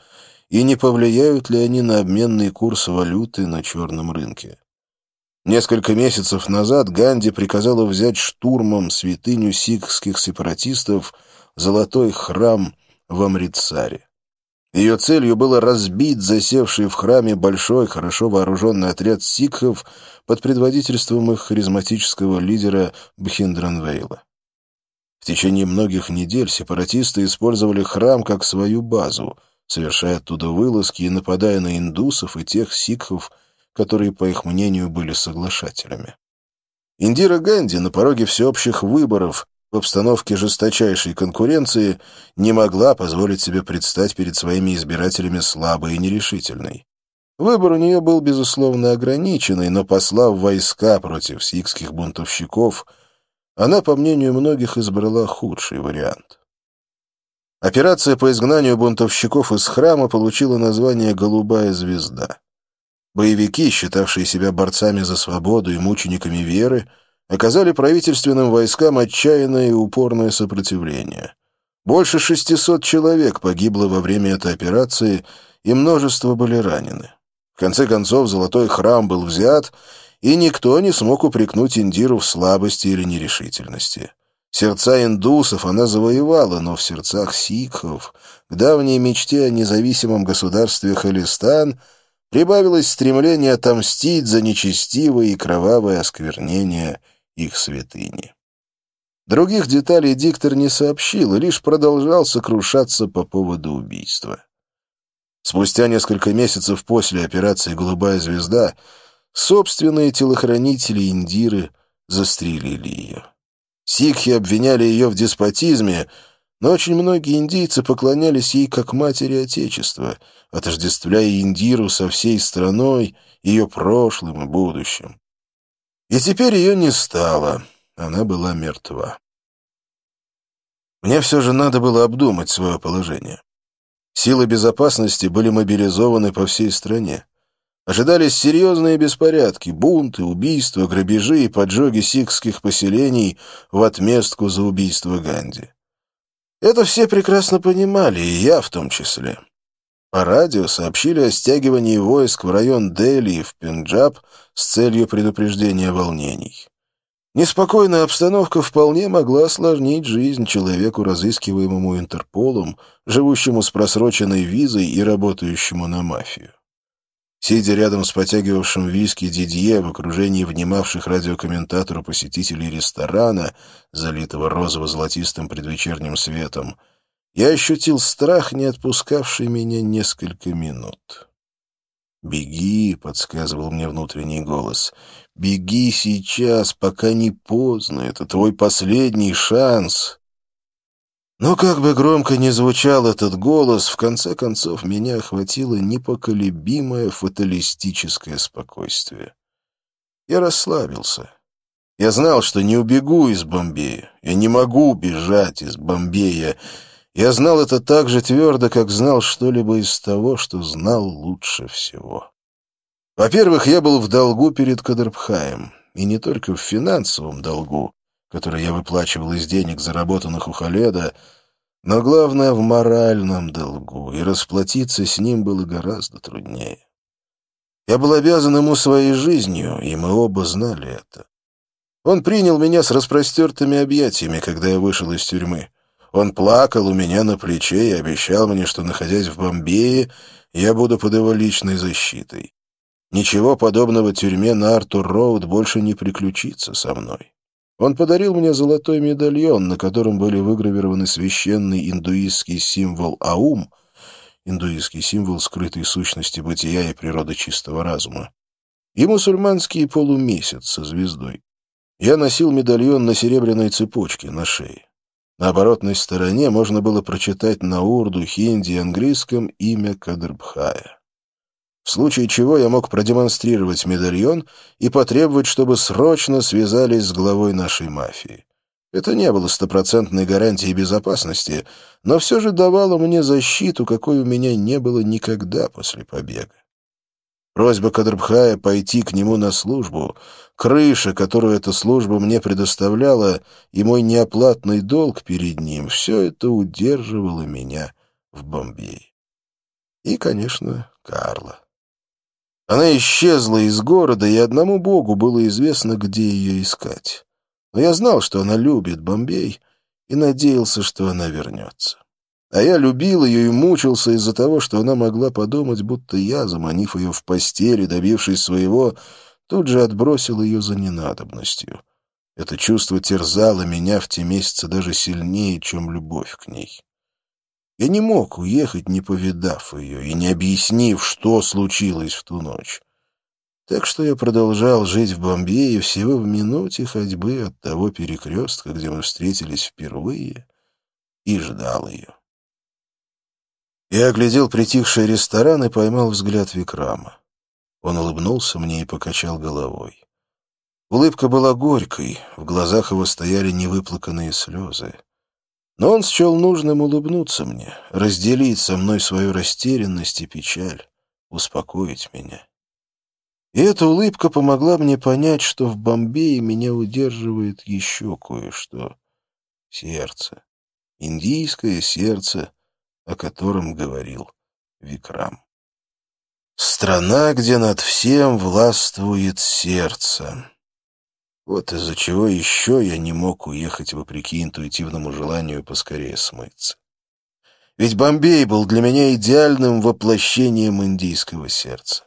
S2: и не повлияют ли они на обменный курс валюты на черном рынке. Несколько месяцев назад Ганди приказала взять штурмом святыню сикхских сепаратистов Золотой храм в Амритсаре. Ее целью было разбить засевший в храме большой, хорошо вооруженный отряд сикхов под предводительством их харизматического лидера Бхиндранвейла. В течение многих недель сепаратисты использовали храм как свою базу, совершая оттуда вылазки и нападая на индусов и тех сикхов, которые, по их мнению, были соглашателями. Индира Ганди на пороге всеобщих выборов в обстановке жесточайшей конкуренции не могла позволить себе предстать перед своими избирателями слабой и нерешительной. Выбор у нее был, безусловно, ограниченный, но послав войска против сикских бунтовщиков, она, по мнению многих, избрала худший вариант. Операция по изгнанию бунтовщиков из храма получила название «Голубая звезда». Боевики, считавшие себя борцами за свободу и мучениками веры, оказали правительственным войскам отчаянное и упорное сопротивление. Больше 600 человек погибло во время этой операции, и множество были ранены. В конце концов, Золотой храм был взят, и никто не смог упрекнуть Индиру в слабости или нерешительности. Сердца индусов она завоевала, но в сердцах сикхов, к давней мечте о независимом государстве Халистан, прибавилось стремление отомстить за нечестивое и кровавое осквернение их святыни. Других деталей диктор не сообщил лишь продолжал сокрушаться по поводу убийства. Спустя несколько месяцев после операции «Голубая звезда» собственные телохранители Индиры застрелили ее. Сикхи обвиняли ее в деспотизме, но очень многие индийцы поклонялись ей как матери Отечества, отождествляя Индиру со всей страной, ее прошлым и будущим. И теперь ее не стало, она была мертва. Мне все же надо было обдумать свое положение. Силы безопасности были мобилизованы по всей стране. Ожидались серьезные беспорядки, бунты, убийства, грабежи и поджоги сикхских поселений в отместку за убийство Ганди. Это все прекрасно понимали, и я в том числе. По радио сообщили о стягивании войск в район Дели и в Пенджаб с целью предупреждения волнений. Неспокойная обстановка вполне могла осложнить жизнь человеку, разыскиваемому Интерполом, живущему с просроченной визой и работающему на мафию. Сидя рядом с потягивавшим виски Дидье в окружении внимавших радиокомментатору посетителей ресторана, залитого розово-золотистым предвечерним светом, я ощутил страх, не отпускавший меня несколько минут. «Беги», — подсказывал мне внутренний голос, — «беги сейчас, пока не поздно, это твой последний шанс». Но как бы громко ни звучал этот голос, в конце концов меня охватило непоколебимое фаталистическое спокойствие. Я расслабился. Я знал, что не убегу из Бомбея. Я не могу бежать из Бомбея. Я знал это так же твердо, как знал что-либо из того, что знал лучше всего. Во-первых, я был в долгу перед Кадрбхаем, и не только в финансовом долгу, который я выплачивал из денег, заработанных у Халеда, но главное — в моральном долгу, и расплатиться с ним было гораздо труднее. Я был обязан ему своей жизнью, и мы оба знали это. Он принял меня с распростертыми объятиями, когда я вышел из тюрьмы. Он плакал у меня на плече и обещал мне, что, находясь в Бомбее, я буду под его личной защитой. Ничего подобного тюрьме на Артур-Роуд больше не приключится со мной. Он подарил мне золотой медальон, на котором были выгравированы священный индуистский символ Аум, индуистский символ скрытой сущности бытия и природы чистого разума, и мусульманский полумесяц со звездой. Я носил медальон на серебряной цепочке на шее. На оборотной стороне можно было прочитать на урду, хинди и английском имя Кадрбхая в случае чего я мог продемонстрировать медальон и потребовать, чтобы срочно связались с главой нашей мафии. Это не было стопроцентной гарантией безопасности, но все же давало мне защиту, какой у меня не было никогда после побега. Просьба Кадрбхая пойти к нему на службу, крыша, которую эта служба мне предоставляла, и мой неоплатный долг перед ним — все это удерживало меня в Бомбее. И, конечно, Карла. Она исчезла из города, и одному богу было известно, где ее искать. Но я знал, что она любит Бомбей, и надеялся, что она вернется. А я любил ее и мучился из-за того, что она могла подумать, будто я, заманив ее в постель и добившись своего, тут же отбросил ее за ненадобностью. Это чувство терзало меня в те месяцы даже сильнее, чем любовь к ней. Я не мог уехать, не повидав ее и не объяснив, что случилось в ту ночь. Так что я продолжал жить в Бомбее всего в минуте ходьбы от того перекрестка, где мы встретились впервые, и ждал ее. Я оглядел притихший ресторан и поймал взгляд Викрама. Он улыбнулся мне и покачал головой. Улыбка была горькой, в глазах его стояли невыплаканные слезы. Но он счел нужным улыбнуться мне, разделить со мной свою растерянность и печаль, успокоить меня. И эта улыбка помогла мне понять, что в Бомбее меня удерживает еще кое-что. Сердце. Индийское сердце — о котором говорил Викрам. Страна, где над всем властвует сердце. Вот из-за чего еще я не мог уехать вопреки интуитивному желанию поскорее смыться. Ведь Бомбей был для меня идеальным воплощением индийского сердца.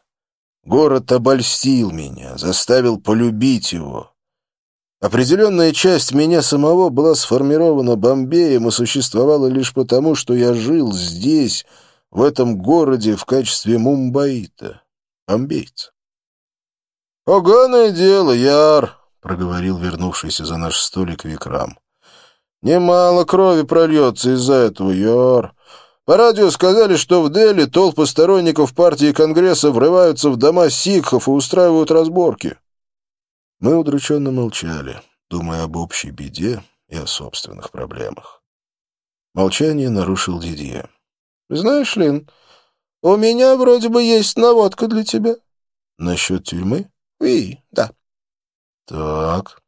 S2: Город обольстил меня, заставил полюбить его. Определенная часть меня самого была сформирована Бомбеем и существовала лишь потому, что я жил здесь, в этом городе, в качестве мумбаита, бомбейца. «Поганое дело, Яр», — проговорил вернувшийся за наш столик Викрам. «Немало крови прольется из-за этого, Яр. По радио сказали, что в Дели толпы сторонников партии Конгресса врываются в дома сикхов и устраивают разборки. Мы удрученно молчали, думая об общей беде и о собственных проблемах. Молчание нарушил Дидье. «Знаешь, Лин, у меня вроде бы есть наводка для тебя». «Насчет тюрьмы?» «И, да». «Так».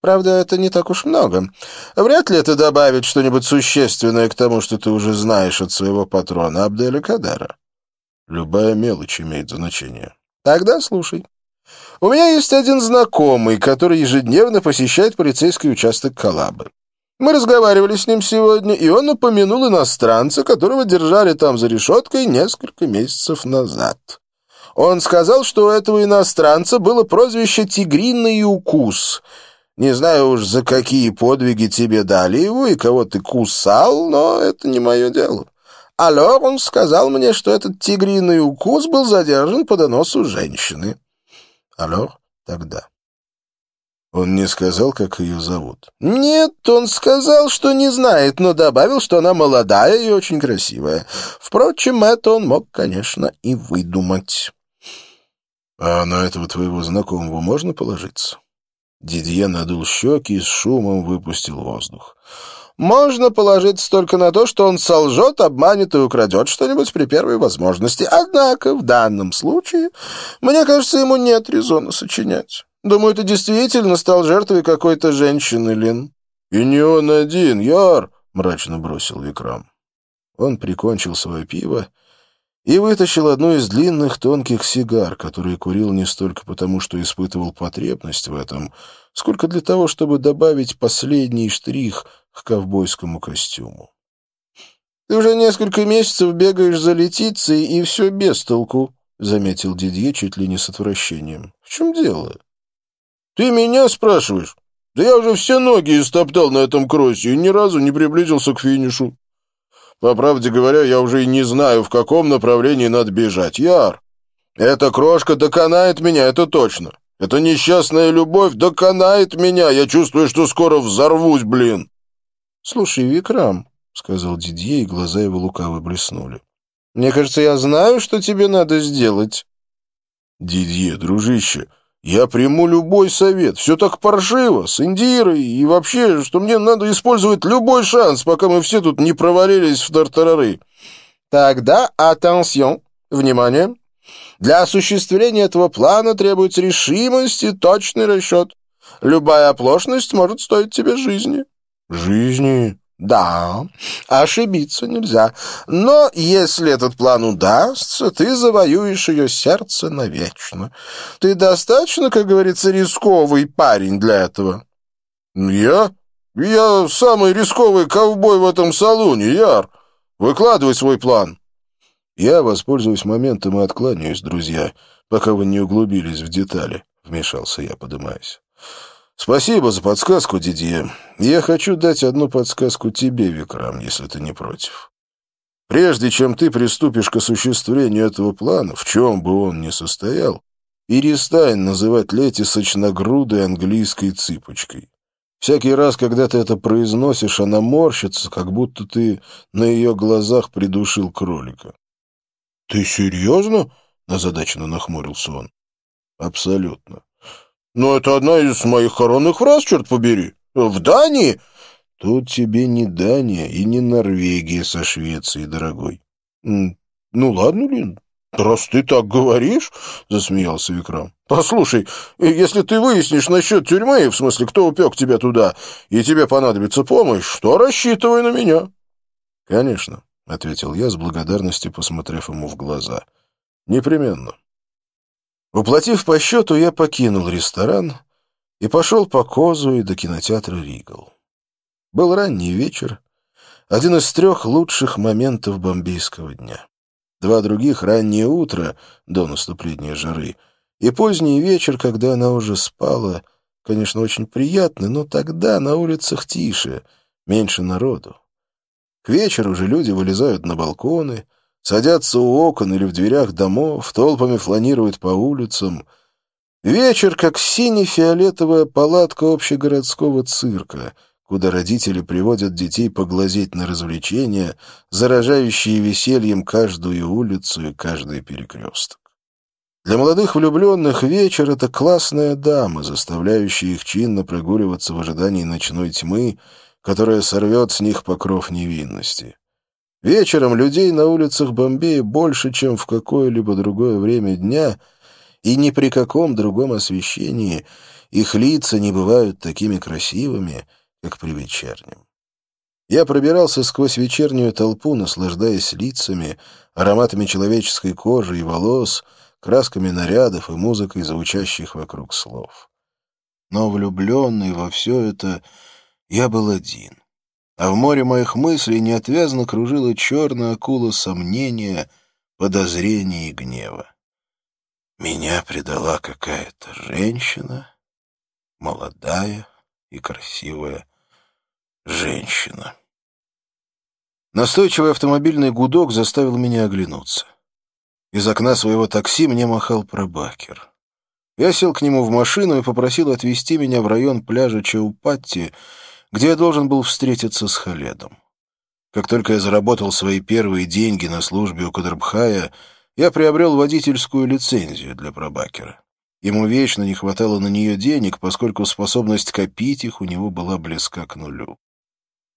S2: «Правда, это не так уж много. Вряд ли это добавит что-нибудь существенное к тому, что ты уже знаешь от своего патрона Абделя Кадара».
S1: «Любая мелочь имеет значение».
S2: «Тогда слушай». У меня есть один знакомый, который ежедневно посещает полицейский участок Калабы. Мы разговаривали с ним сегодня, и он упомянул иностранца, которого держали там за решеткой несколько месяцев назад. Он сказал, что у этого иностранца было прозвище «Тигриный укус». Не знаю уж, за какие подвиги тебе дали его и кого ты кусал, но это не мое дело. Алло, он сказал мне, что этот тигриный укус был задержан по доносу женщины.
S1: Alors, тогда. Он не сказал, как ее зовут?
S2: Нет, он сказал, что не знает, но добавил, что она молодая и очень красивая. Впрочем, это он мог, конечно, и выдумать.
S1: А на этого твоего знакомого можно положиться? Дидье надул щеки и с шумом выпустил воздух.
S2: Можно положиться только на то, что он солжет, обманет и украдет что-нибудь при первой возможности. Однако в данном случае, мне кажется, ему нет резона сочинять. Думаю, ты действительно стал жертвой какой-то женщины, Лин.
S1: — И не он один, Яр, — мрачно бросил Викрам. Он прикончил свое пиво и вытащил одну из длинных тонких сигар, которые курил не столько потому, что испытывал потребность в этом, сколько для того, чтобы добавить последний штрих к ковбойскому костюму.
S2: «Ты уже несколько месяцев бегаешь за летицей, и все без толку», — заметил Дидье чуть ли не с отвращением. «В чем дело?»
S1: «Ты меня спрашиваешь? Да я уже все ноги истоптал на этом кроссе и ни разу не приблизился к финишу. По правде говоря, я уже и не знаю, в каком направлении надо бежать. Яр, эта крошка доконает меня, это точно. Эта несчастная любовь доконает меня. Я чувствую, что скоро взорвусь, блин.
S2: «Слушай, Викрам», — сказал Дидье, и глаза его лукаво блеснули. «Мне кажется, я знаю, что тебе надо сделать».
S1: «Дидье, дружище, я приму любой совет. Все так паршиво, с Индирой, и вообще, что мне надо использовать любой шанс, пока мы все тут не провалились в тартарары».
S2: «Тогда атенсион, внимание. Для осуществления этого плана требуется решимость и точный расчет. Любая оплошность может стоить тебе жизни».
S1: «Жизни?»
S2: Да, ошибиться нельзя. Но если этот план удастся, ты завоюешь ее сердце навечно. Ты достаточно, как говорится, рисковый парень для этого. Я? Я самый рисковый ковбой в этом салоне, Яр. Выкладывай свой план. Я воспользуюсь моментом и откланяюсь, друзья, пока вы не углубились в детали, вмешался я, подымаясь. «Спасибо за подсказку, Дидье. Я хочу дать одну подсказку тебе, Викрам, если ты не против. Прежде чем ты приступишь к осуществлению этого плана, в чем бы он ни состоял, перестань называть Лети сочногрудой английской цыпочкой. Всякий раз, когда ты это произносишь, она морщится, как будто ты на ее глазах придушил кролика». «Ты серьезно?» — озадаченно нахмурился он. «Абсолютно. Но это одна из моих коронных фраз, черт побери. В Дании...» «Тут тебе не Дания и не Норвегия со Швецией, дорогой». «Ну ладно, Лин, раз ты так говоришь», — засмеялся Викрам. «Послушай, если ты выяснишь насчет тюрьмы, в смысле, кто упек тебя туда, и тебе понадобится помощь, то рассчитывай на меня». «Конечно», — ответил я с благодарностью, посмотрев ему в глаза. «Непременно». Уплатив по счету, я покинул ресторан и пошел по Козу и до кинотеатра «Ригл». Был ранний вечер, один из трех лучших моментов бомбейского дня. Два других — раннее утро до наступления жары и поздний вечер, когда она уже спала, конечно, очень приятный, но тогда на улицах тише, меньше народу. К вечеру уже люди вылезают на балконы — садятся у окон или в дверях домов, толпами фланируют по улицам. Вечер, как сине-фиолетовая палатка общегородского цирка, куда родители приводят детей поглазеть на развлечения, заражающие весельем каждую улицу и каждый перекресток. Для молодых влюбленных вечер — это классная дама, заставляющая их чинно прогуливаться в ожидании ночной тьмы, которая сорвет с них покров невинности. Вечером людей на улицах Бомбея больше, чем в какое-либо другое время дня, и ни при каком другом освещении их лица не бывают такими красивыми, как при вечернем. Я пробирался сквозь вечернюю толпу, наслаждаясь лицами, ароматами человеческой кожи и волос, красками нарядов и музыкой звучащих вокруг слов. Но влюбленный во все это я был один — а в море моих мыслей неотвязно кружила черная акула сомнения, подозрения и гнева. Меня предала какая-то женщина, молодая и красивая женщина. Настойчивый автомобильный гудок заставил меня оглянуться. Из окна своего такси мне махал пробакер. Я сел к нему в машину и попросил отвезти меня в район пляжа Чаупатти, где я должен был встретиться с Халедом. Как только я заработал свои первые деньги на службе у Кадрбхая, я приобрел водительскую лицензию для пробакера. Ему вечно не хватало на нее денег, поскольку способность копить их у него была близка к нулю.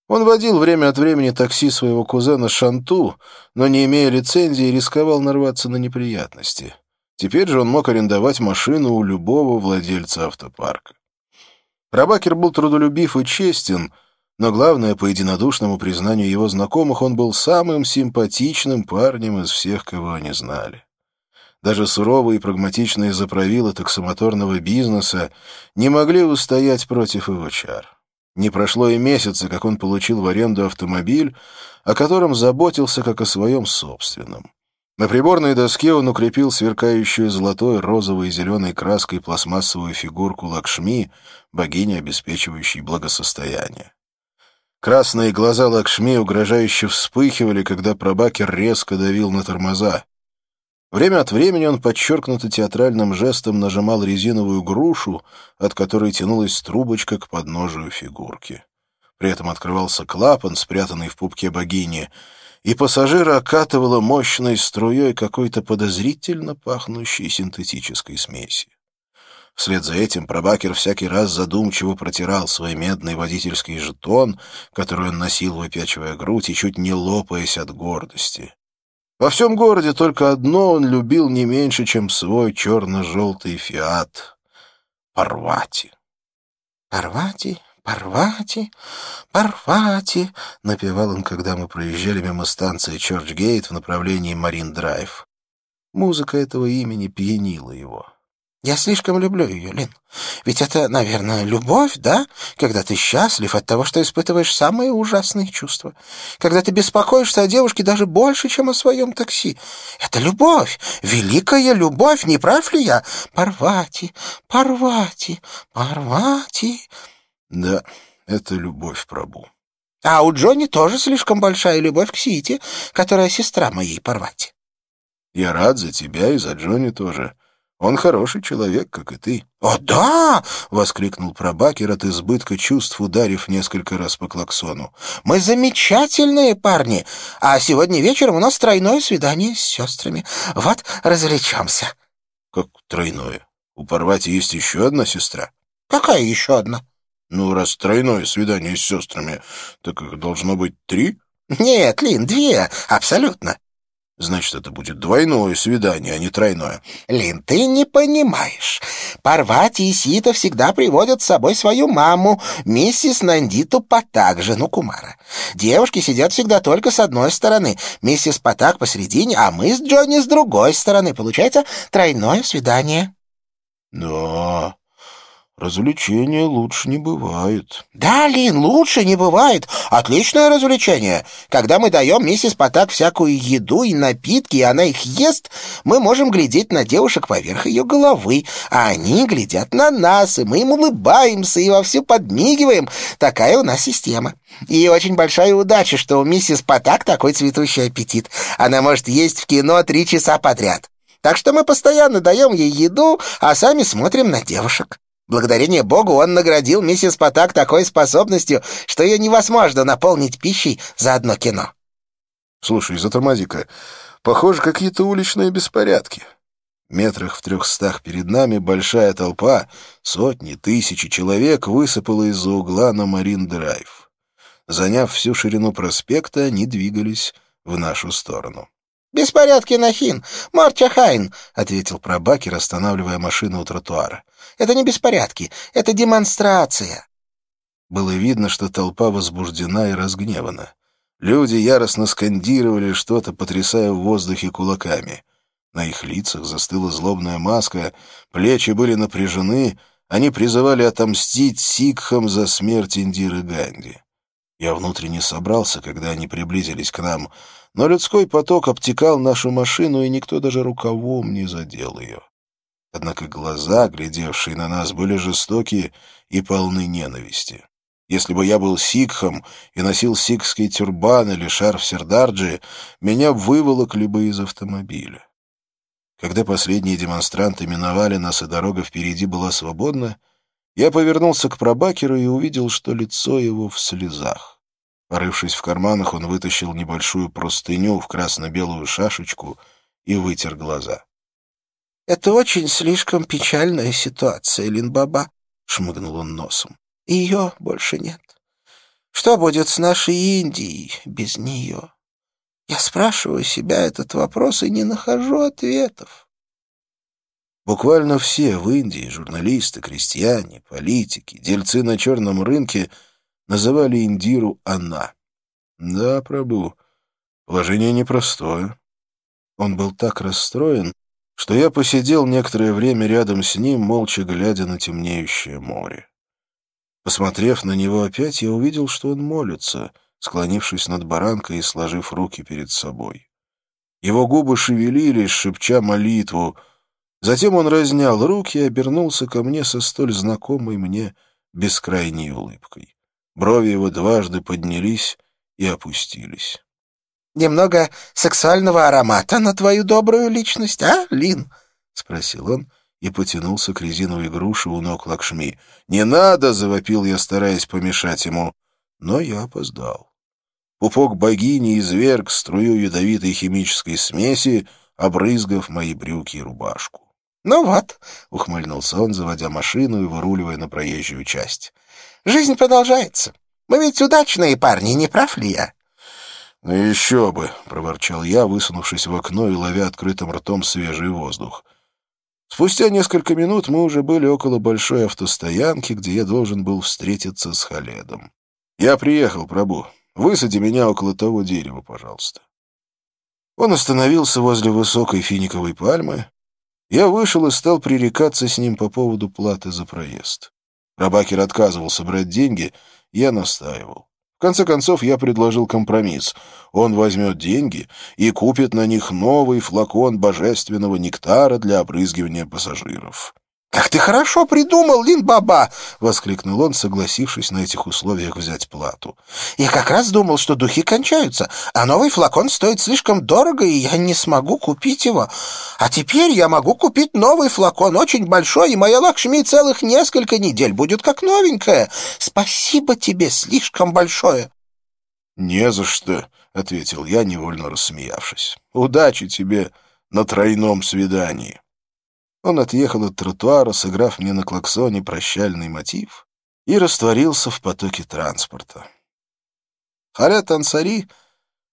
S2: Он водил время от времени такси своего кузена Шанту, но, не имея лицензии, рисковал нарваться на неприятности. Теперь же он мог арендовать машину у любого владельца автопарка. Рабакер был трудолюбив и честен, но главное, по единодушному признанию его знакомых, он был самым симпатичным парнем из всех, кого они знали. Даже суровые и прагматичные заправилы таксомоторного бизнеса не могли устоять против его чар. Не прошло и месяца, как он получил в аренду автомобиль, о котором заботился как о своем собственном. На приборной доске он укрепил сверкающую золотой, розовой и зеленой краской пластмассовую фигурку Лакшми, богини, обеспечивающей благосостояние. Красные глаза Лакшми угрожающе вспыхивали, когда пробакер резко давил на тормоза. Время от времени он подчеркнуто театральным жестом нажимал резиновую грушу, от которой тянулась трубочка к подножию фигурки. При этом открывался клапан, спрятанный в пупке богини — и пассажира окатывало мощной струей какой-то подозрительно пахнущей синтетической смеси. Вслед за этим пробакер всякий раз задумчиво протирал свой медный водительский жетон, который он носил, выпячивая грудь и чуть не лопаясь от гордости. Во всем городе только одно он любил не меньше, чем свой черно-желтый «Фиат» — Парвати. «Парвати,
S1: «Парвати, Парвати», — напевал он, когда мы проезжали мимо станции Чорчгейт в направлении Марин-Драйв. Музыка этого имени пьянила его. Я слишком люблю ее, Лин. Ведь это, наверное, любовь, да? Когда ты счастлив от того, что испытываешь самые ужасные чувства. Когда ты беспокоишься о девушке даже больше, чем о своем такси. Это любовь, великая любовь, не прав ли я? Парвати, Парвати, Парвати. Да, это любовь, Прабу. А у Джонни тоже слишком большая любовь к Сити, которая сестра моей Парвати. Я рад за тебя и за Джонни тоже. Он хороший человек, как и ты». «О, да!» — воскликнул Пробакер от избытка чувств, ударив несколько раз по клаксону. «Мы замечательные парни, а сегодня вечером у нас тройное свидание с сестрами. Вот развлечемся». «Как тройное? У Парвати есть еще одна сестра?» «Какая еще одна?» «Ну, раз тройное свидание с сестрами, так их должно быть три?» «Нет, Лин, две, абсолютно. Значит, это будет двойное свидание, а не тройное. Лин, ты не понимаешь. Парвати и Сита всегда приводят с собой свою маму, миссис Нандиту Патак, жену Кумара. Девушки сидят всегда только с одной стороны, миссис Патак посередине, а мы с Джонни с другой стороны. Получается тройное свидание. Да, Развлечения лучше не бывает. Да, Лин, лучше не бывает. Отличное развлечение. Когда мы даем миссис Потак всякую еду и напитки, и она их ест, мы можем глядеть на девушек поверх ее головы, а они глядят на нас, и мы им улыбаемся и вовсю подмигиваем. Такая у нас система. И очень большая удача, что у миссис Потак такой цветущий аппетит. Она может есть в кино три часа подряд. Так что мы постоянно даем ей еду, а сами смотрим на девушек. Благодарение Богу он наградил миссис Потак такой способностью, что ее невозможно наполнить пищей за одно кино. Слушай, затормози-ка. Похоже, какие-то уличные беспорядки. Метрах в трехстах перед нами большая толпа, сотни, тысячи человек высыпала из-за угла на Марин-драйв. Заняв всю ширину проспекта, они двигались в нашу сторону. «Беспорядки на Хин! Морчахайн!» — ответил пробакер, останавливая машину у тротуара. «Это не беспорядки, это демонстрация!» Было видно, что толпа возбуждена и разгневана. Люди яростно скандировали что-то, потрясая в воздухе кулаками. На их лицах застыла злобная маска, плечи были напряжены, они призывали отомстить сикхам за смерть Индиры Ганди. Я внутренне собрался, когда они приблизились к нам — но людской поток обтекал нашу машину, и никто даже рукавом не задел ее. Однако глаза, глядевшие на нас, были жестокие и полны ненависти. Если бы я был сикхом и носил сикхский тюрбан или шарф сердарджи, меня выволокли бы из автомобиля. Когда последние демонстранты миновали нас, и дорога впереди была свободна, я повернулся к пробакеру и увидел, что лицо его в слезах. Порывшись в карманах, он вытащил небольшую простыню в красно-белую шашечку и вытер глаза. — Это очень слишком печальная ситуация, Линбаба, — шмыгнул он носом. — Ее больше нет. Что будет с нашей Индией без нее? Я спрашиваю себя этот вопрос и не нахожу ответов. Буквально все в Индии, журналисты, крестьяне, политики, дельцы на черном рынке — называли Индиру «она». Да, Прабу, положение непростое. Он был так расстроен, что я посидел некоторое время рядом с ним, молча глядя на темнеющее море. Посмотрев на него опять, я увидел, что он молится, склонившись над баранкой и сложив руки перед собой. Его губы шевелились, шепча молитву. Затем он разнял руки и обернулся ко мне со столь знакомой мне бескрайней улыбкой. Брови его дважды поднялись и опустились. «Немного сексуального аромата на твою добрую личность, а, Лин?» — спросил он и потянулся к резиновой груше у ног Лакшми. «Не надо!» — завопил я, стараясь помешать ему. Но я опоздал. Пупок богини изверг струю ядовитой химической смеси, обрызгав мои брюки и рубашку. «Ну вот», — ухмыльнулся он, заводя машину и выруливая на проезжую часть. Жизнь продолжается. Мы ведь удачные парни, не прав ли я?» «Ну еще бы!» — проворчал я, высунувшись в окно и ловя открытым ртом свежий воздух.
S2: Спустя несколько минут мы уже были около большой автостоянки, где я должен был встретиться с Халедом. «Я приехал, Прабу. Высади меня около того дерева, пожалуйста». Он остановился возле высокой финиковой пальмы. Я вышел и стал пререкаться с ним по поводу платы за проезд. Рабакер отказывался брать деньги, я настаивал. В конце концов, я предложил компромисс. Он возьмет деньги и купит на них новый флакон божественного нектара для обрызгивания пассажиров.
S3: «Как ты хорошо придумал, Лин-Баба!» — воскликнул он, согласившись на этих условиях взять плату. «Я как раз думал, что духи кончаются, а новый флакон стоит слишком дорого, и я не смогу купить его. А теперь я могу купить новый флакон, очень большой, и моя Лакшми целых несколько недель будет как новенькая. Спасибо тебе слишком большое!»
S2: «Не за что», — ответил я, невольно рассмеявшись. «Удачи тебе на тройном свидании». Он отъехал от тротуара, сыграв мне на клаксоне прощальный мотив, и растворился в потоке транспорта. Халят Ансари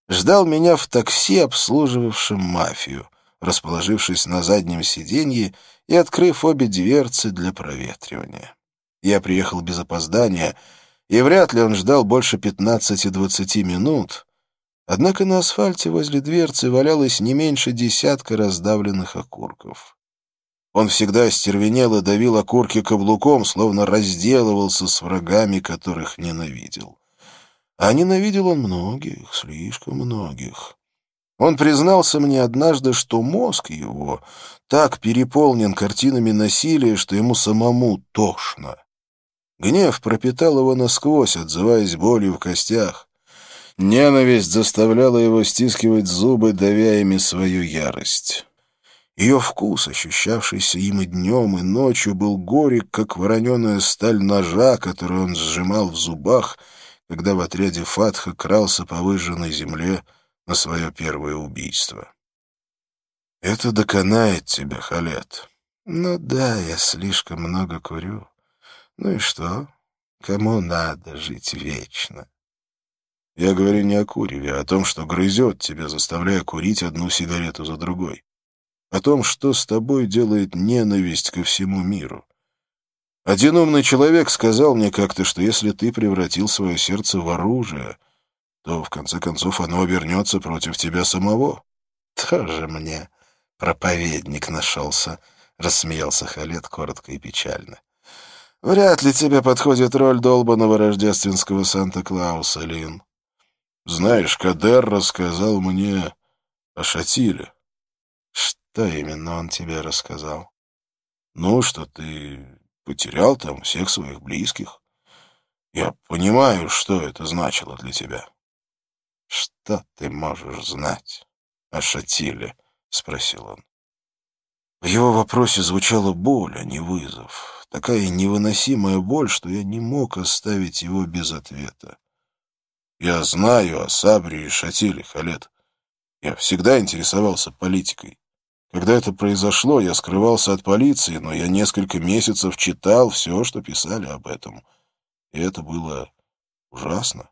S2: ждал меня в такси, обслуживавшем мафию, расположившись на заднем сиденье и открыв обе дверцы для проветривания. Я приехал без опоздания, и вряд ли он ждал больше пятнадцати-двадцати минут, однако на асфальте возле дверцы валялось не меньше десятка раздавленных окурков. Он всегда остервенел и давил окурки каблуком, словно разделывался с врагами, которых ненавидел. А ненавидел он многих, слишком многих. Он признался мне однажды, что мозг его так переполнен картинами насилия, что ему самому тошно. Гнев пропитал его насквозь, отзываясь болью в костях. Ненависть заставляла его стискивать зубы, давя ими свою ярость. Ее вкус, ощущавшийся им и днем, и ночью, был горек, как вороненая сталь ножа, которую он сжимал в зубах, когда в отряде Фатха крался по выжженной земле на свое первое убийство. «Это доконает тебя, Халет». «Ну да, я слишком много курю. Ну и что? Кому надо жить вечно?» «Я говорю не о куреве, а о том, что грызет тебя, заставляя курить одну сигарету за другой о том, что с тобой делает ненависть ко всему миру. Один умный человек сказал мне как-то, что если ты превратил свое сердце в оружие, то, в конце концов, оно обернется против тебя самого. Тоже мне проповедник нашелся, — рассмеялся Халет коротко и печально. Вряд ли тебе подходит роль долбанного рождественского Санта-Клауса, Лин. Знаешь, Кадер рассказал мне о Шатиле. Что именно он тебе рассказал? Ну, что ты потерял там всех своих близких. Я понимаю, что это значило для тебя. Что ты можешь знать о Шатиле? Спросил он. В его вопросе звучала боль, а не вызов. Такая невыносимая боль, что я не мог оставить его без ответа. Я знаю о Сабре и Шатиле, Халет. Я всегда интересовался политикой. Когда это произошло, я скрывался от полиции, но я несколько месяцев читал все, что писали об этом. И это было ужасно.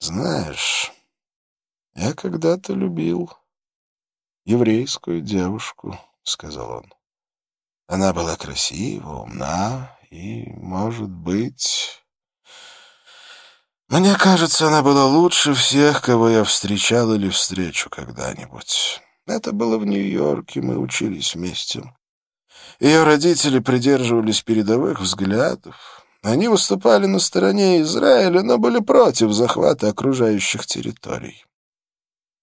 S2: Знаешь, я когда-то любил еврейскую девушку, — сказал он. Она была красива, умна и, может быть... Мне кажется, она была лучше всех, кого я встречал или встречу когда-нибудь. Это было в Нью-Йорке, мы учились вместе. Ее родители придерживались передовых взглядов. Они выступали на стороне Израиля, но были против захвата окружающих территорий.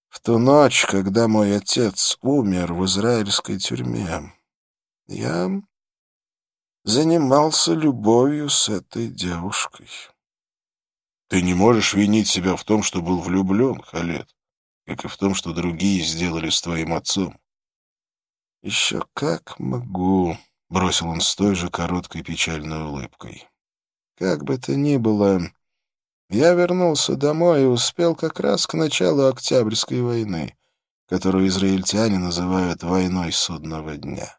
S2: В ту ночь, когда мой отец умер в израильской тюрьме, я занимался любовью с этой девушкой. Ты не можешь винить себя в том, что был влюблен, Халет как и в том, что другие сделали с твоим отцом. «Еще как могу», — бросил он с той же короткой печальной улыбкой. «Как бы то ни было, я вернулся домой и успел как раз к началу Октябрьской войны, которую израильтяне называют «войной судного дня».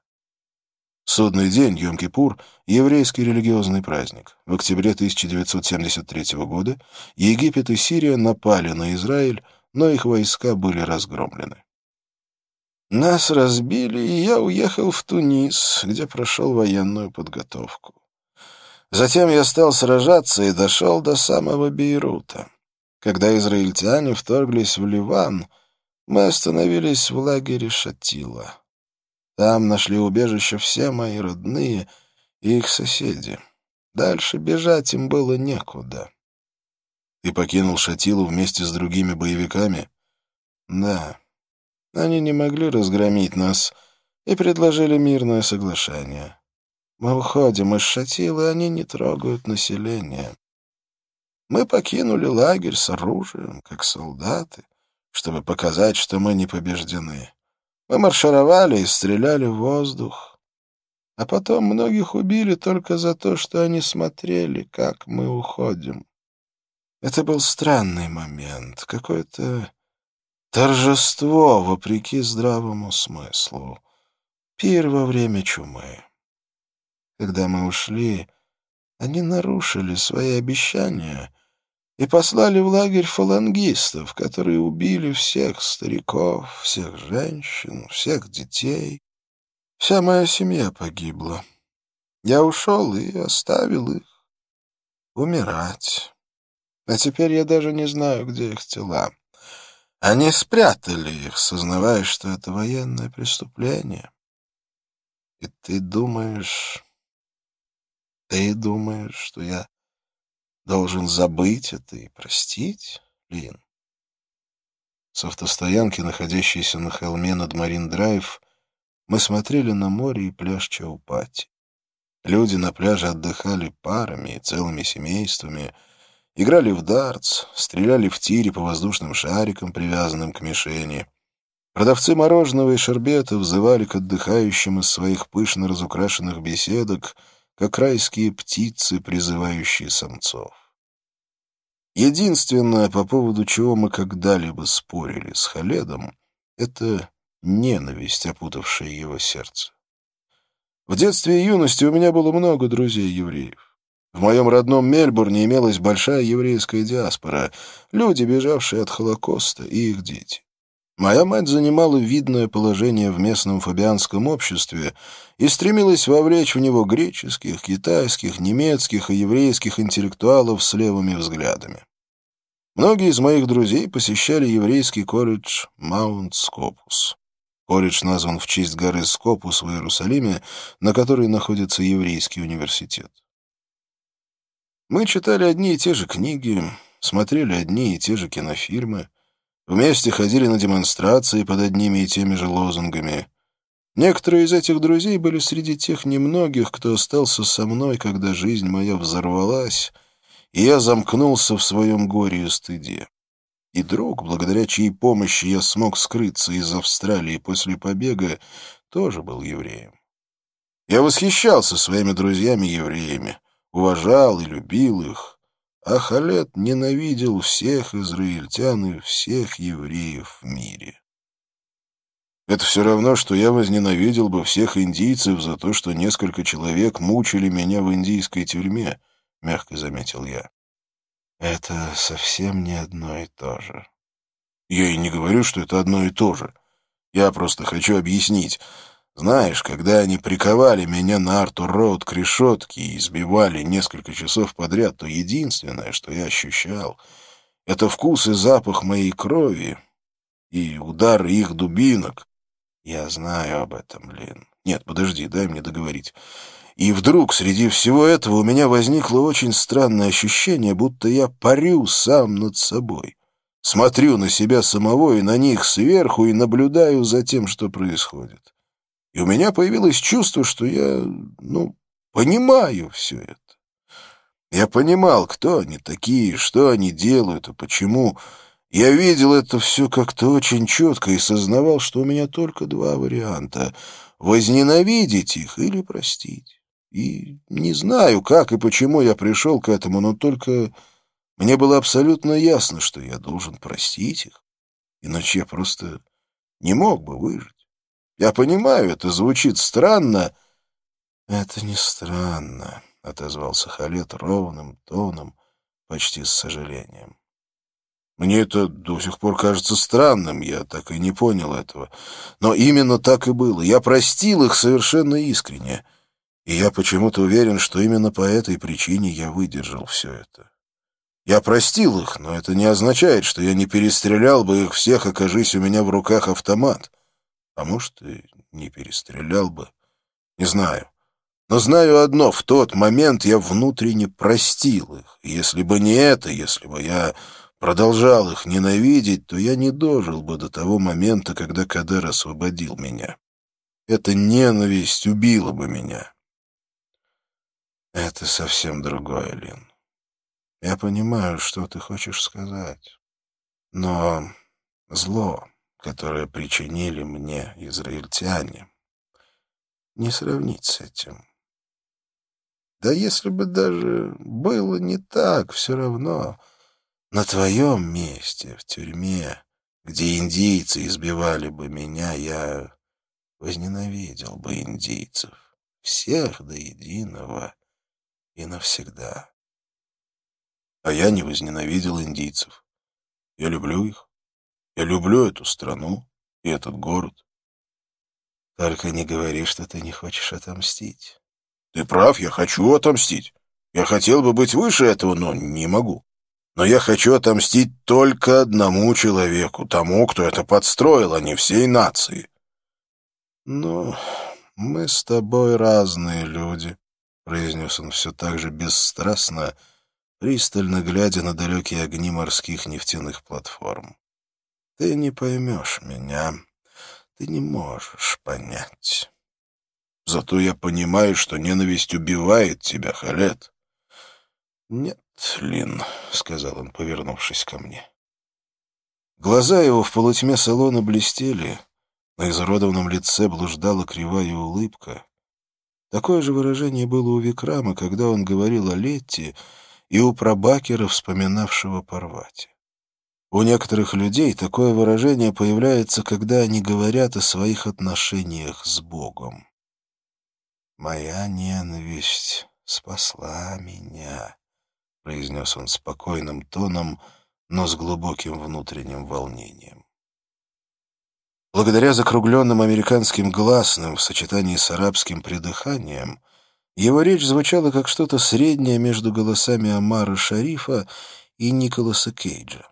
S2: Судный день, Йом-Кипур, еврейский религиозный праздник. В октябре 1973 года Египет и Сирия напали на Израиль, но их войска были разгромлены. Нас разбили, и я уехал в Тунис, где прошел военную подготовку. Затем я стал сражаться и дошел до самого Бейрута. Когда израильтяне вторглись в Ливан, мы остановились в лагере Шатила. Там нашли убежище все мои родные и их соседи. Дальше бежать им было некуда.
S1: Ты покинул Шатилу вместе с другими боевиками?
S2: Да. Они не могли разгромить нас и предложили мирное соглашение. Мы уходим из Шатилы, они не трогают население. Мы покинули лагерь с оружием, как солдаты, чтобы показать, что мы не побеждены. Мы маршировали и стреляли в воздух. А потом многих убили только за то, что они смотрели, как мы уходим. Это был странный момент, какое-то торжество, вопреки здравому смыслу. Пир во время чумы. Когда мы ушли, они нарушили свои обещания и послали в лагерь фалангистов, которые убили всех стариков, всех женщин, всех детей. Вся моя семья погибла. Я ушел и оставил их умирать. А теперь я даже не знаю, где их тела. Они спрятали их, сознавая, что это военное преступление. И ты думаешь... Ты думаешь, что я должен забыть это и простить, Лин?
S1: С автостоянки, находящейся на холме над Марин-Драйв, мы смотрели на море и пляж Чаупати. Люди на пляже отдыхали парами и целыми семействами — Играли в дартс, стреляли в тире по воздушным шарикам, привязанным к мишени. Продавцы мороженого и шербета взывали к отдыхающим из своих пышно разукрашенных беседок, как райские птицы, призывающие самцов. Единственное, по поводу чего мы когда-либо спорили с Халедом, это ненависть, опутавшая его сердце. В детстве и юности у меня было много друзей-евреев. В моем родном Мельбурне имелась большая еврейская диаспора, люди, бежавшие от Холокоста, и их дети. Моя мать занимала видное положение в местном фабианском обществе и стремилась вовлечь в него греческих, китайских, немецких и еврейских интеллектуалов с левыми взглядами. Многие из моих друзей посещали еврейский колледж Маунт Скопус. Колледж назван в честь горы Скопус в Иерусалиме, на которой находится еврейский университет. Мы читали одни и те же книги, смотрели одни и те же кинофильмы, вместе ходили на демонстрации под одними и теми же лозунгами. Некоторые из этих друзей были среди тех немногих, кто остался со мной, когда жизнь моя взорвалась, и я замкнулся в своем горе и стыде. И друг, благодаря чьей помощи я смог скрыться из Австралии после побега, тоже был евреем. Я восхищался своими друзьями-евреями уважал и любил их, а Халет ненавидел всех израильтян и всех евреев в мире. Это все равно, что я возненавидел бы всех индийцев за то, что несколько человек мучили меня в индийской тюрьме, — мягко заметил я.
S2: Это совсем не одно и то же.
S1: Я и не говорю, что это одно и то же. Я просто хочу объяснить. Знаешь, когда они приковали меня на Артур-Роуд к решетке и избивали несколько часов подряд, то единственное, что я ощущал, это вкус и запах моей крови и удар их дубинок. Я знаю об этом, Лин. Нет, подожди, дай мне договорить. И вдруг среди всего этого у меня возникло очень странное ощущение, будто я парю сам над собой. Смотрю на себя самого и на них сверху и наблюдаю за тем, что происходит и у меня появилось чувство, что я, ну, понимаю все это. Я понимал, кто они такие, что они делают и почему. Я видел это все как-то очень четко и сознавал, что у меня только два варианта — возненавидеть их или простить. И не знаю, как и почему я пришел к этому, но только мне было абсолютно ясно, что я должен простить их, иначе я просто не мог бы выжить. Я понимаю, это звучит странно. — Это не странно, — отозвался Халет ровным тоном, почти с сожалением.
S2: Мне это до сих пор кажется странным, я так и не понял этого. Но именно так и было. Я простил их совершенно искренне. И я почему-то уверен, что именно по этой причине я выдержал все это. Я простил их, но это не означает, что я не перестрелял бы их всех, окажись у меня в руках автомат. А может, и не перестрелял бы. Не знаю. Но знаю одно, в тот момент я внутренне простил их. Если бы не это, если бы я продолжал их ненавидеть, то я не дожил бы до того момента, когда Кадер освободил меня. Эта ненависть убила бы меня. Это совсем другое, Лин. Я понимаю, что ты хочешь сказать. Но зло, которое причинили мне израильтяне, не сравнить с этим. Да если бы даже было не так, все равно на твоем месте, в тюрьме, где индийцы избивали бы меня, я возненавидел бы индийцев, всех до единого и навсегда. А я не возненавидел индийцев. Я люблю их. Я люблю эту страну и этот город. Только не говори, что ты не хочешь отомстить. Ты прав, я хочу отомстить. Я хотел бы быть выше этого, но не могу. Но я хочу отомстить только одному человеку, тому, кто это подстроил, а не всей нации. Ну, мы с тобой разные люди, произнес он все так же бесстрастно, пристально глядя на далекие огни морских нефтяных платформ. Ты не поймешь меня, ты не можешь понять. Зато я понимаю, что ненависть убивает тебя, Халет. Нет, Лин, — сказал он, повернувшись ко мне. Глаза его в полутьме салона блестели, на изуродованном лице блуждала кривая улыбка. Такое же выражение было у Викрама, когда он говорил о Летте, и у прабакера, вспоминавшего Парвати. У некоторых людей такое выражение появляется, когда они говорят о своих отношениях с Богом. «Моя ненависть спасла меня», — произнес он спокойным тоном, но с глубоким внутренним волнением. Благодаря закругленным американским гласным в сочетании с арабским придыханием, его речь звучала как что-то среднее между голосами Амара Шарифа и Николаса Кейджа.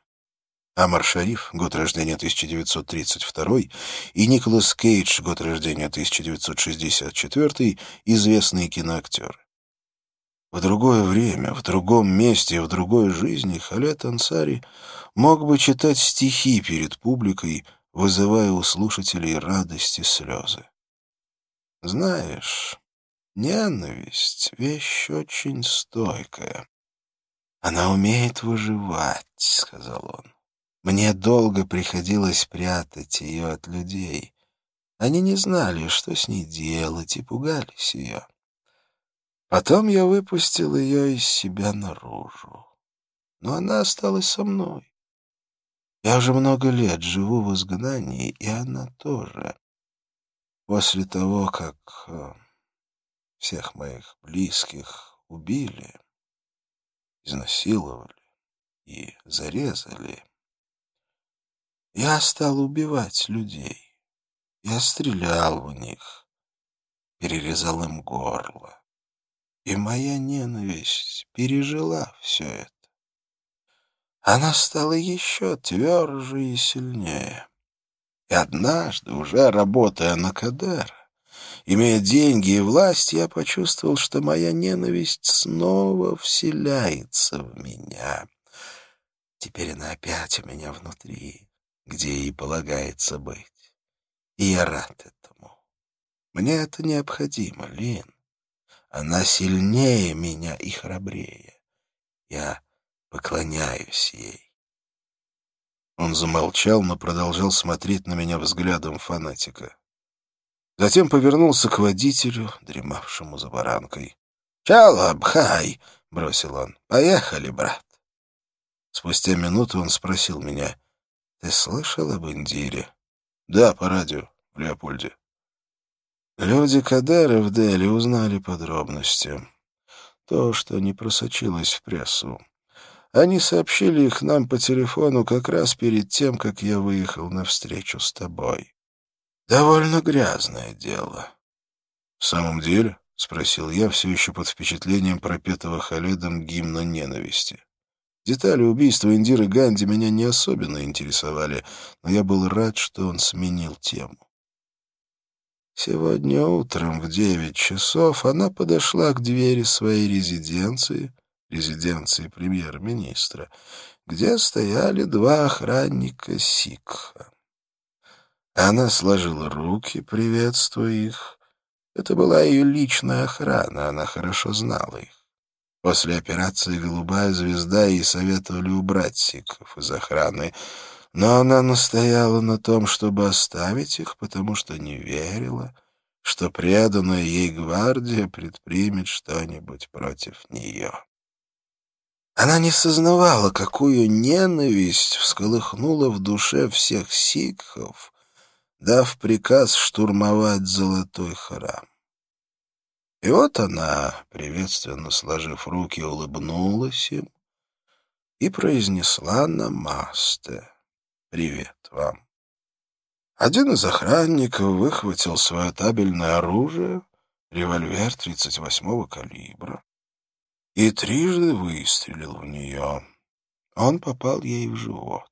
S2: Амар Шариф, год рождения 1932, и Николас Кейдж, год рождения 1964, известные киноактеры. В другое время, в другом месте, в другой жизни Халет Ансари мог бы читать стихи перед публикой, вызывая у слушателей радость и слезы. Знаешь, ненависть — вещь очень стойкая. Она умеет выживать, — сказал он. Мне долго приходилось прятать ее от людей. Они не знали, что с ней делать, и пугались ее. Потом я выпустил ее из себя наружу. Но она осталась со мной. Я уже много лет живу в изгнании, и она тоже. После того, как э, всех моих близких убили, изнасиловали и зарезали, я стал убивать людей. Я стрелял в них, перерезал им горло. И моя ненависть пережила все это. Она стала еще тверже и сильнее. И однажды, уже работая на Кадера, имея деньги и власть, я почувствовал, что моя ненависть снова вселяется в меня. Теперь она опять у меня внутри где ей полагается быть. И я рад этому. Мне это необходимо, Лин. Она сильнее меня и храбрее. Я поклоняюсь ей. Он замолчал, но продолжал смотреть на меня взглядом фанатика. Затем повернулся к водителю, дремавшему за баранкой. «Чалабхай!» — бросил он. «Поехали, брат!» Спустя минуту он спросил меня — ты слышал об Индире? Да, по радио, в Леопольде. Люди Кадера в Дели узнали подробности. То, что не просочилось в прессу. Они сообщили их нам по телефону как раз перед тем, как я выехал на встречу с тобой. Довольно грязное дело. — В самом деле? — спросил я, все еще под впечатлением пропетого Халедом гимна ненависти. Детали убийства Индиры Ганди меня не особенно интересовали, но я был рад, что он сменил тему. Сегодня утром в девять часов она подошла к двери своей резиденции, резиденции премьер-министра, где стояли два охранника Сикха. Она сложила руки, приветствуя их. Это была ее личная охрана, она хорошо знала их. После операции «Голубая звезда» ей советовали убрать сикхов из охраны, но она настояла на том, чтобы оставить их, потому что не верила, что преданная ей гвардия предпримет что-нибудь против нее. Она не сознавала, какую ненависть всколыхнула в душе всех сикхов, дав приказ штурмовать золотой храм. И вот она, приветственно сложив руки, улыбнулась им и произнесла намасте. «Привет вам». Один из охранников выхватил свое табельное оружие, револьвер 38-го калибра, и трижды выстрелил в нее. Он попал ей в живот.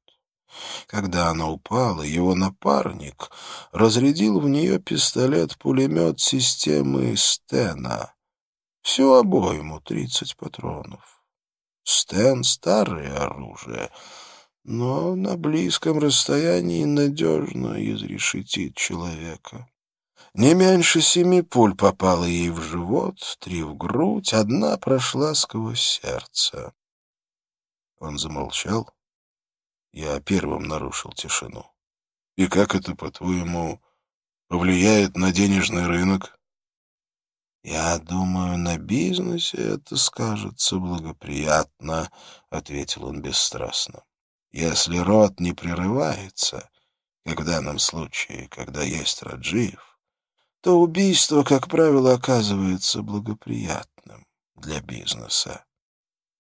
S2: Когда она упала, его напарник разрядил в нее пистолет-пулемет системы Стена. Всю обойму, тридцать патронов. Стен — старое оружие, но на близком расстоянии надежно изрешетит человека. Не меньше семи пуль попало ей в живот, три в грудь, одна прошла сквозь сердце. Он замолчал, я первым нарушил тишину. И как это, по-твоему, повлияет на денежный рынок? Я думаю, на бизнесе это скажется благоприятно, ответил он бесстрастно. Если рот не прерывается, как в данном случае, когда есть Раджиев, то убийство, как правило, оказывается благоприятным для бизнеса.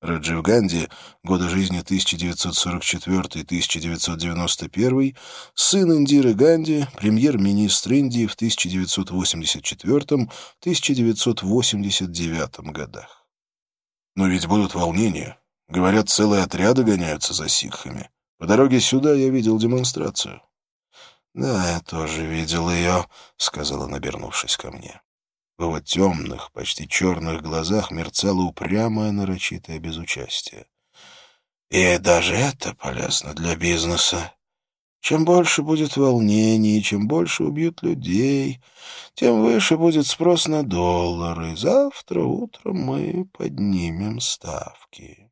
S2: Раджив Ганди, годы жизни 1944-1991, сын Индиры Ганди, премьер-министр Индии в 1984-1989 годах. Но ведь будут волнения. Говорят, целые отряды гоняются за сикхами. По дороге сюда я видел демонстрацию. — Да, я тоже видел ее, — сказала, набернувшись ко мне. В его темных, почти черных глазах мерцало упрямое нарочитое безучастие. И даже это полезно для бизнеса. Чем больше будет волнений, чем больше убьют людей, тем выше будет спрос на доллары. Завтра утром мы поднимем ставки.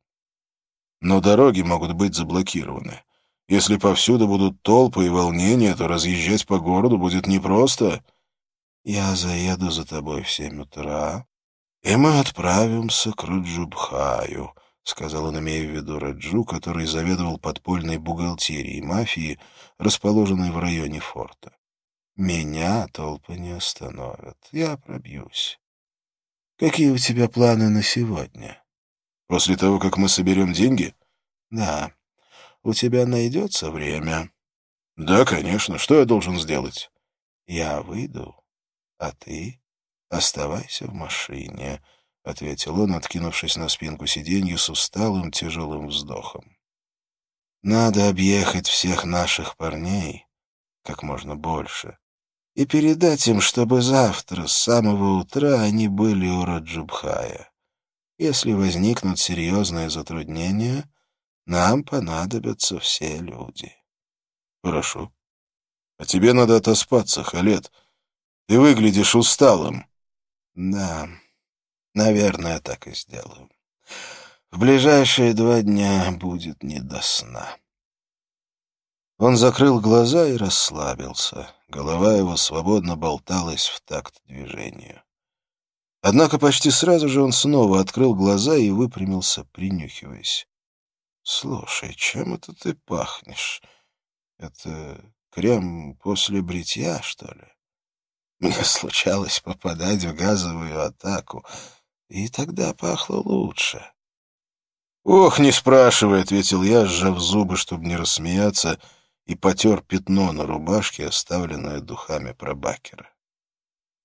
S2: Но дороги могут быть заблокированы. Если повсюду будут толпы и волнения, то разъезжать по городу будет непросто — я заеду за тобой в семь утра, и мы отправимся к Раджубхаю, — сказал он, имея в виду Раджу, который заведовал подпольной бухгалтерией мафии, расположенной в районе форта. Меня толпы не остановят. Я пробьюсь. Какие у тебя планы на сегодня? После того, как мы соберем деньги? Да. У тебя найдется время? Да, конечно. Что я должен сделать? Я выйду а ты оставайся в машине, — ответил он, откинувшись на спинку сиденья с усталым тяжелым вздохом. Надо объехать всех наших парней как можно больше и передать им, чтобы завтра с самого утра они были у Раджубхая. Если возникнут серьезные затруднения, нам понадобятся все люди. — Хорошо. А тебе надо отоспаться, Халет, — ты выглядишь усталым. Да, наверное, так и сделаю. В ближайшие два дня будет не до сна. Он закрыл глаза и расслабился. Голова его свободно болталась в такт движению. Однако почти сразу же он снова открыл глаза и выпрямился, принюхиваясь. — Слушай, чем это ты пахнешь? Это крем после бритья, что ли? Мне случалось попадать в газовую атаку, и тогда пахло лучше. «Ох, не спрашивай», — ответил я, сжав зубы, чтобы не рассмеяться, и потер пятно на рубашке, оставленное духами пробакера.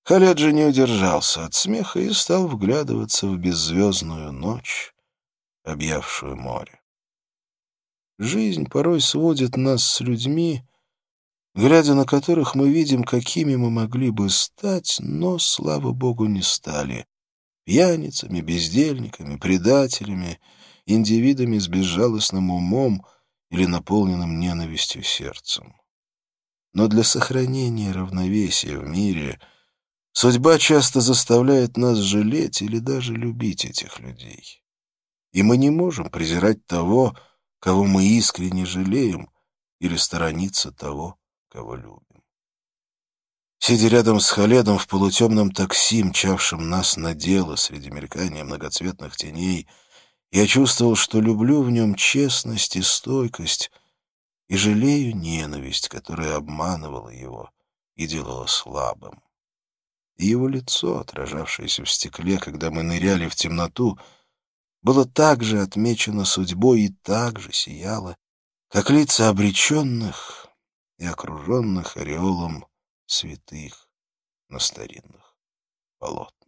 S2: Халед же не удержался от смеха и стал вглядываться в беззвездную ночь, объявшую море. Жизнь порой сводит нас с людьми, глядя на которых мы видим, какими мы могли бы стать, но, слава богу, не стали. Пьяницами, бездельниками, предателями, индивидами с безжалостным умом или наполненным ненавистью сердцем. Но для сохранения равновесия в мире судьба часто заставляет нас жалеть или даже любить этих людей. И мы не можем презирать того, кого мы искренне жалеем, или сторониться того, кого любим. Сидя рядом с Халедом в полутемном такси, мчавшем нас на дело среди мелькания многоцветных теней, я чувствовал, что люблю в нем честность и стойкость, и жалею ненависть, которая обманывала его и делала слабым. И его лицо, отражавшееся в стекле, когда мы ныряли в темноту, было также отмечено судьбой и так же сияло, как лица обреченных и окруженных ореолом святых на старинных полотнах.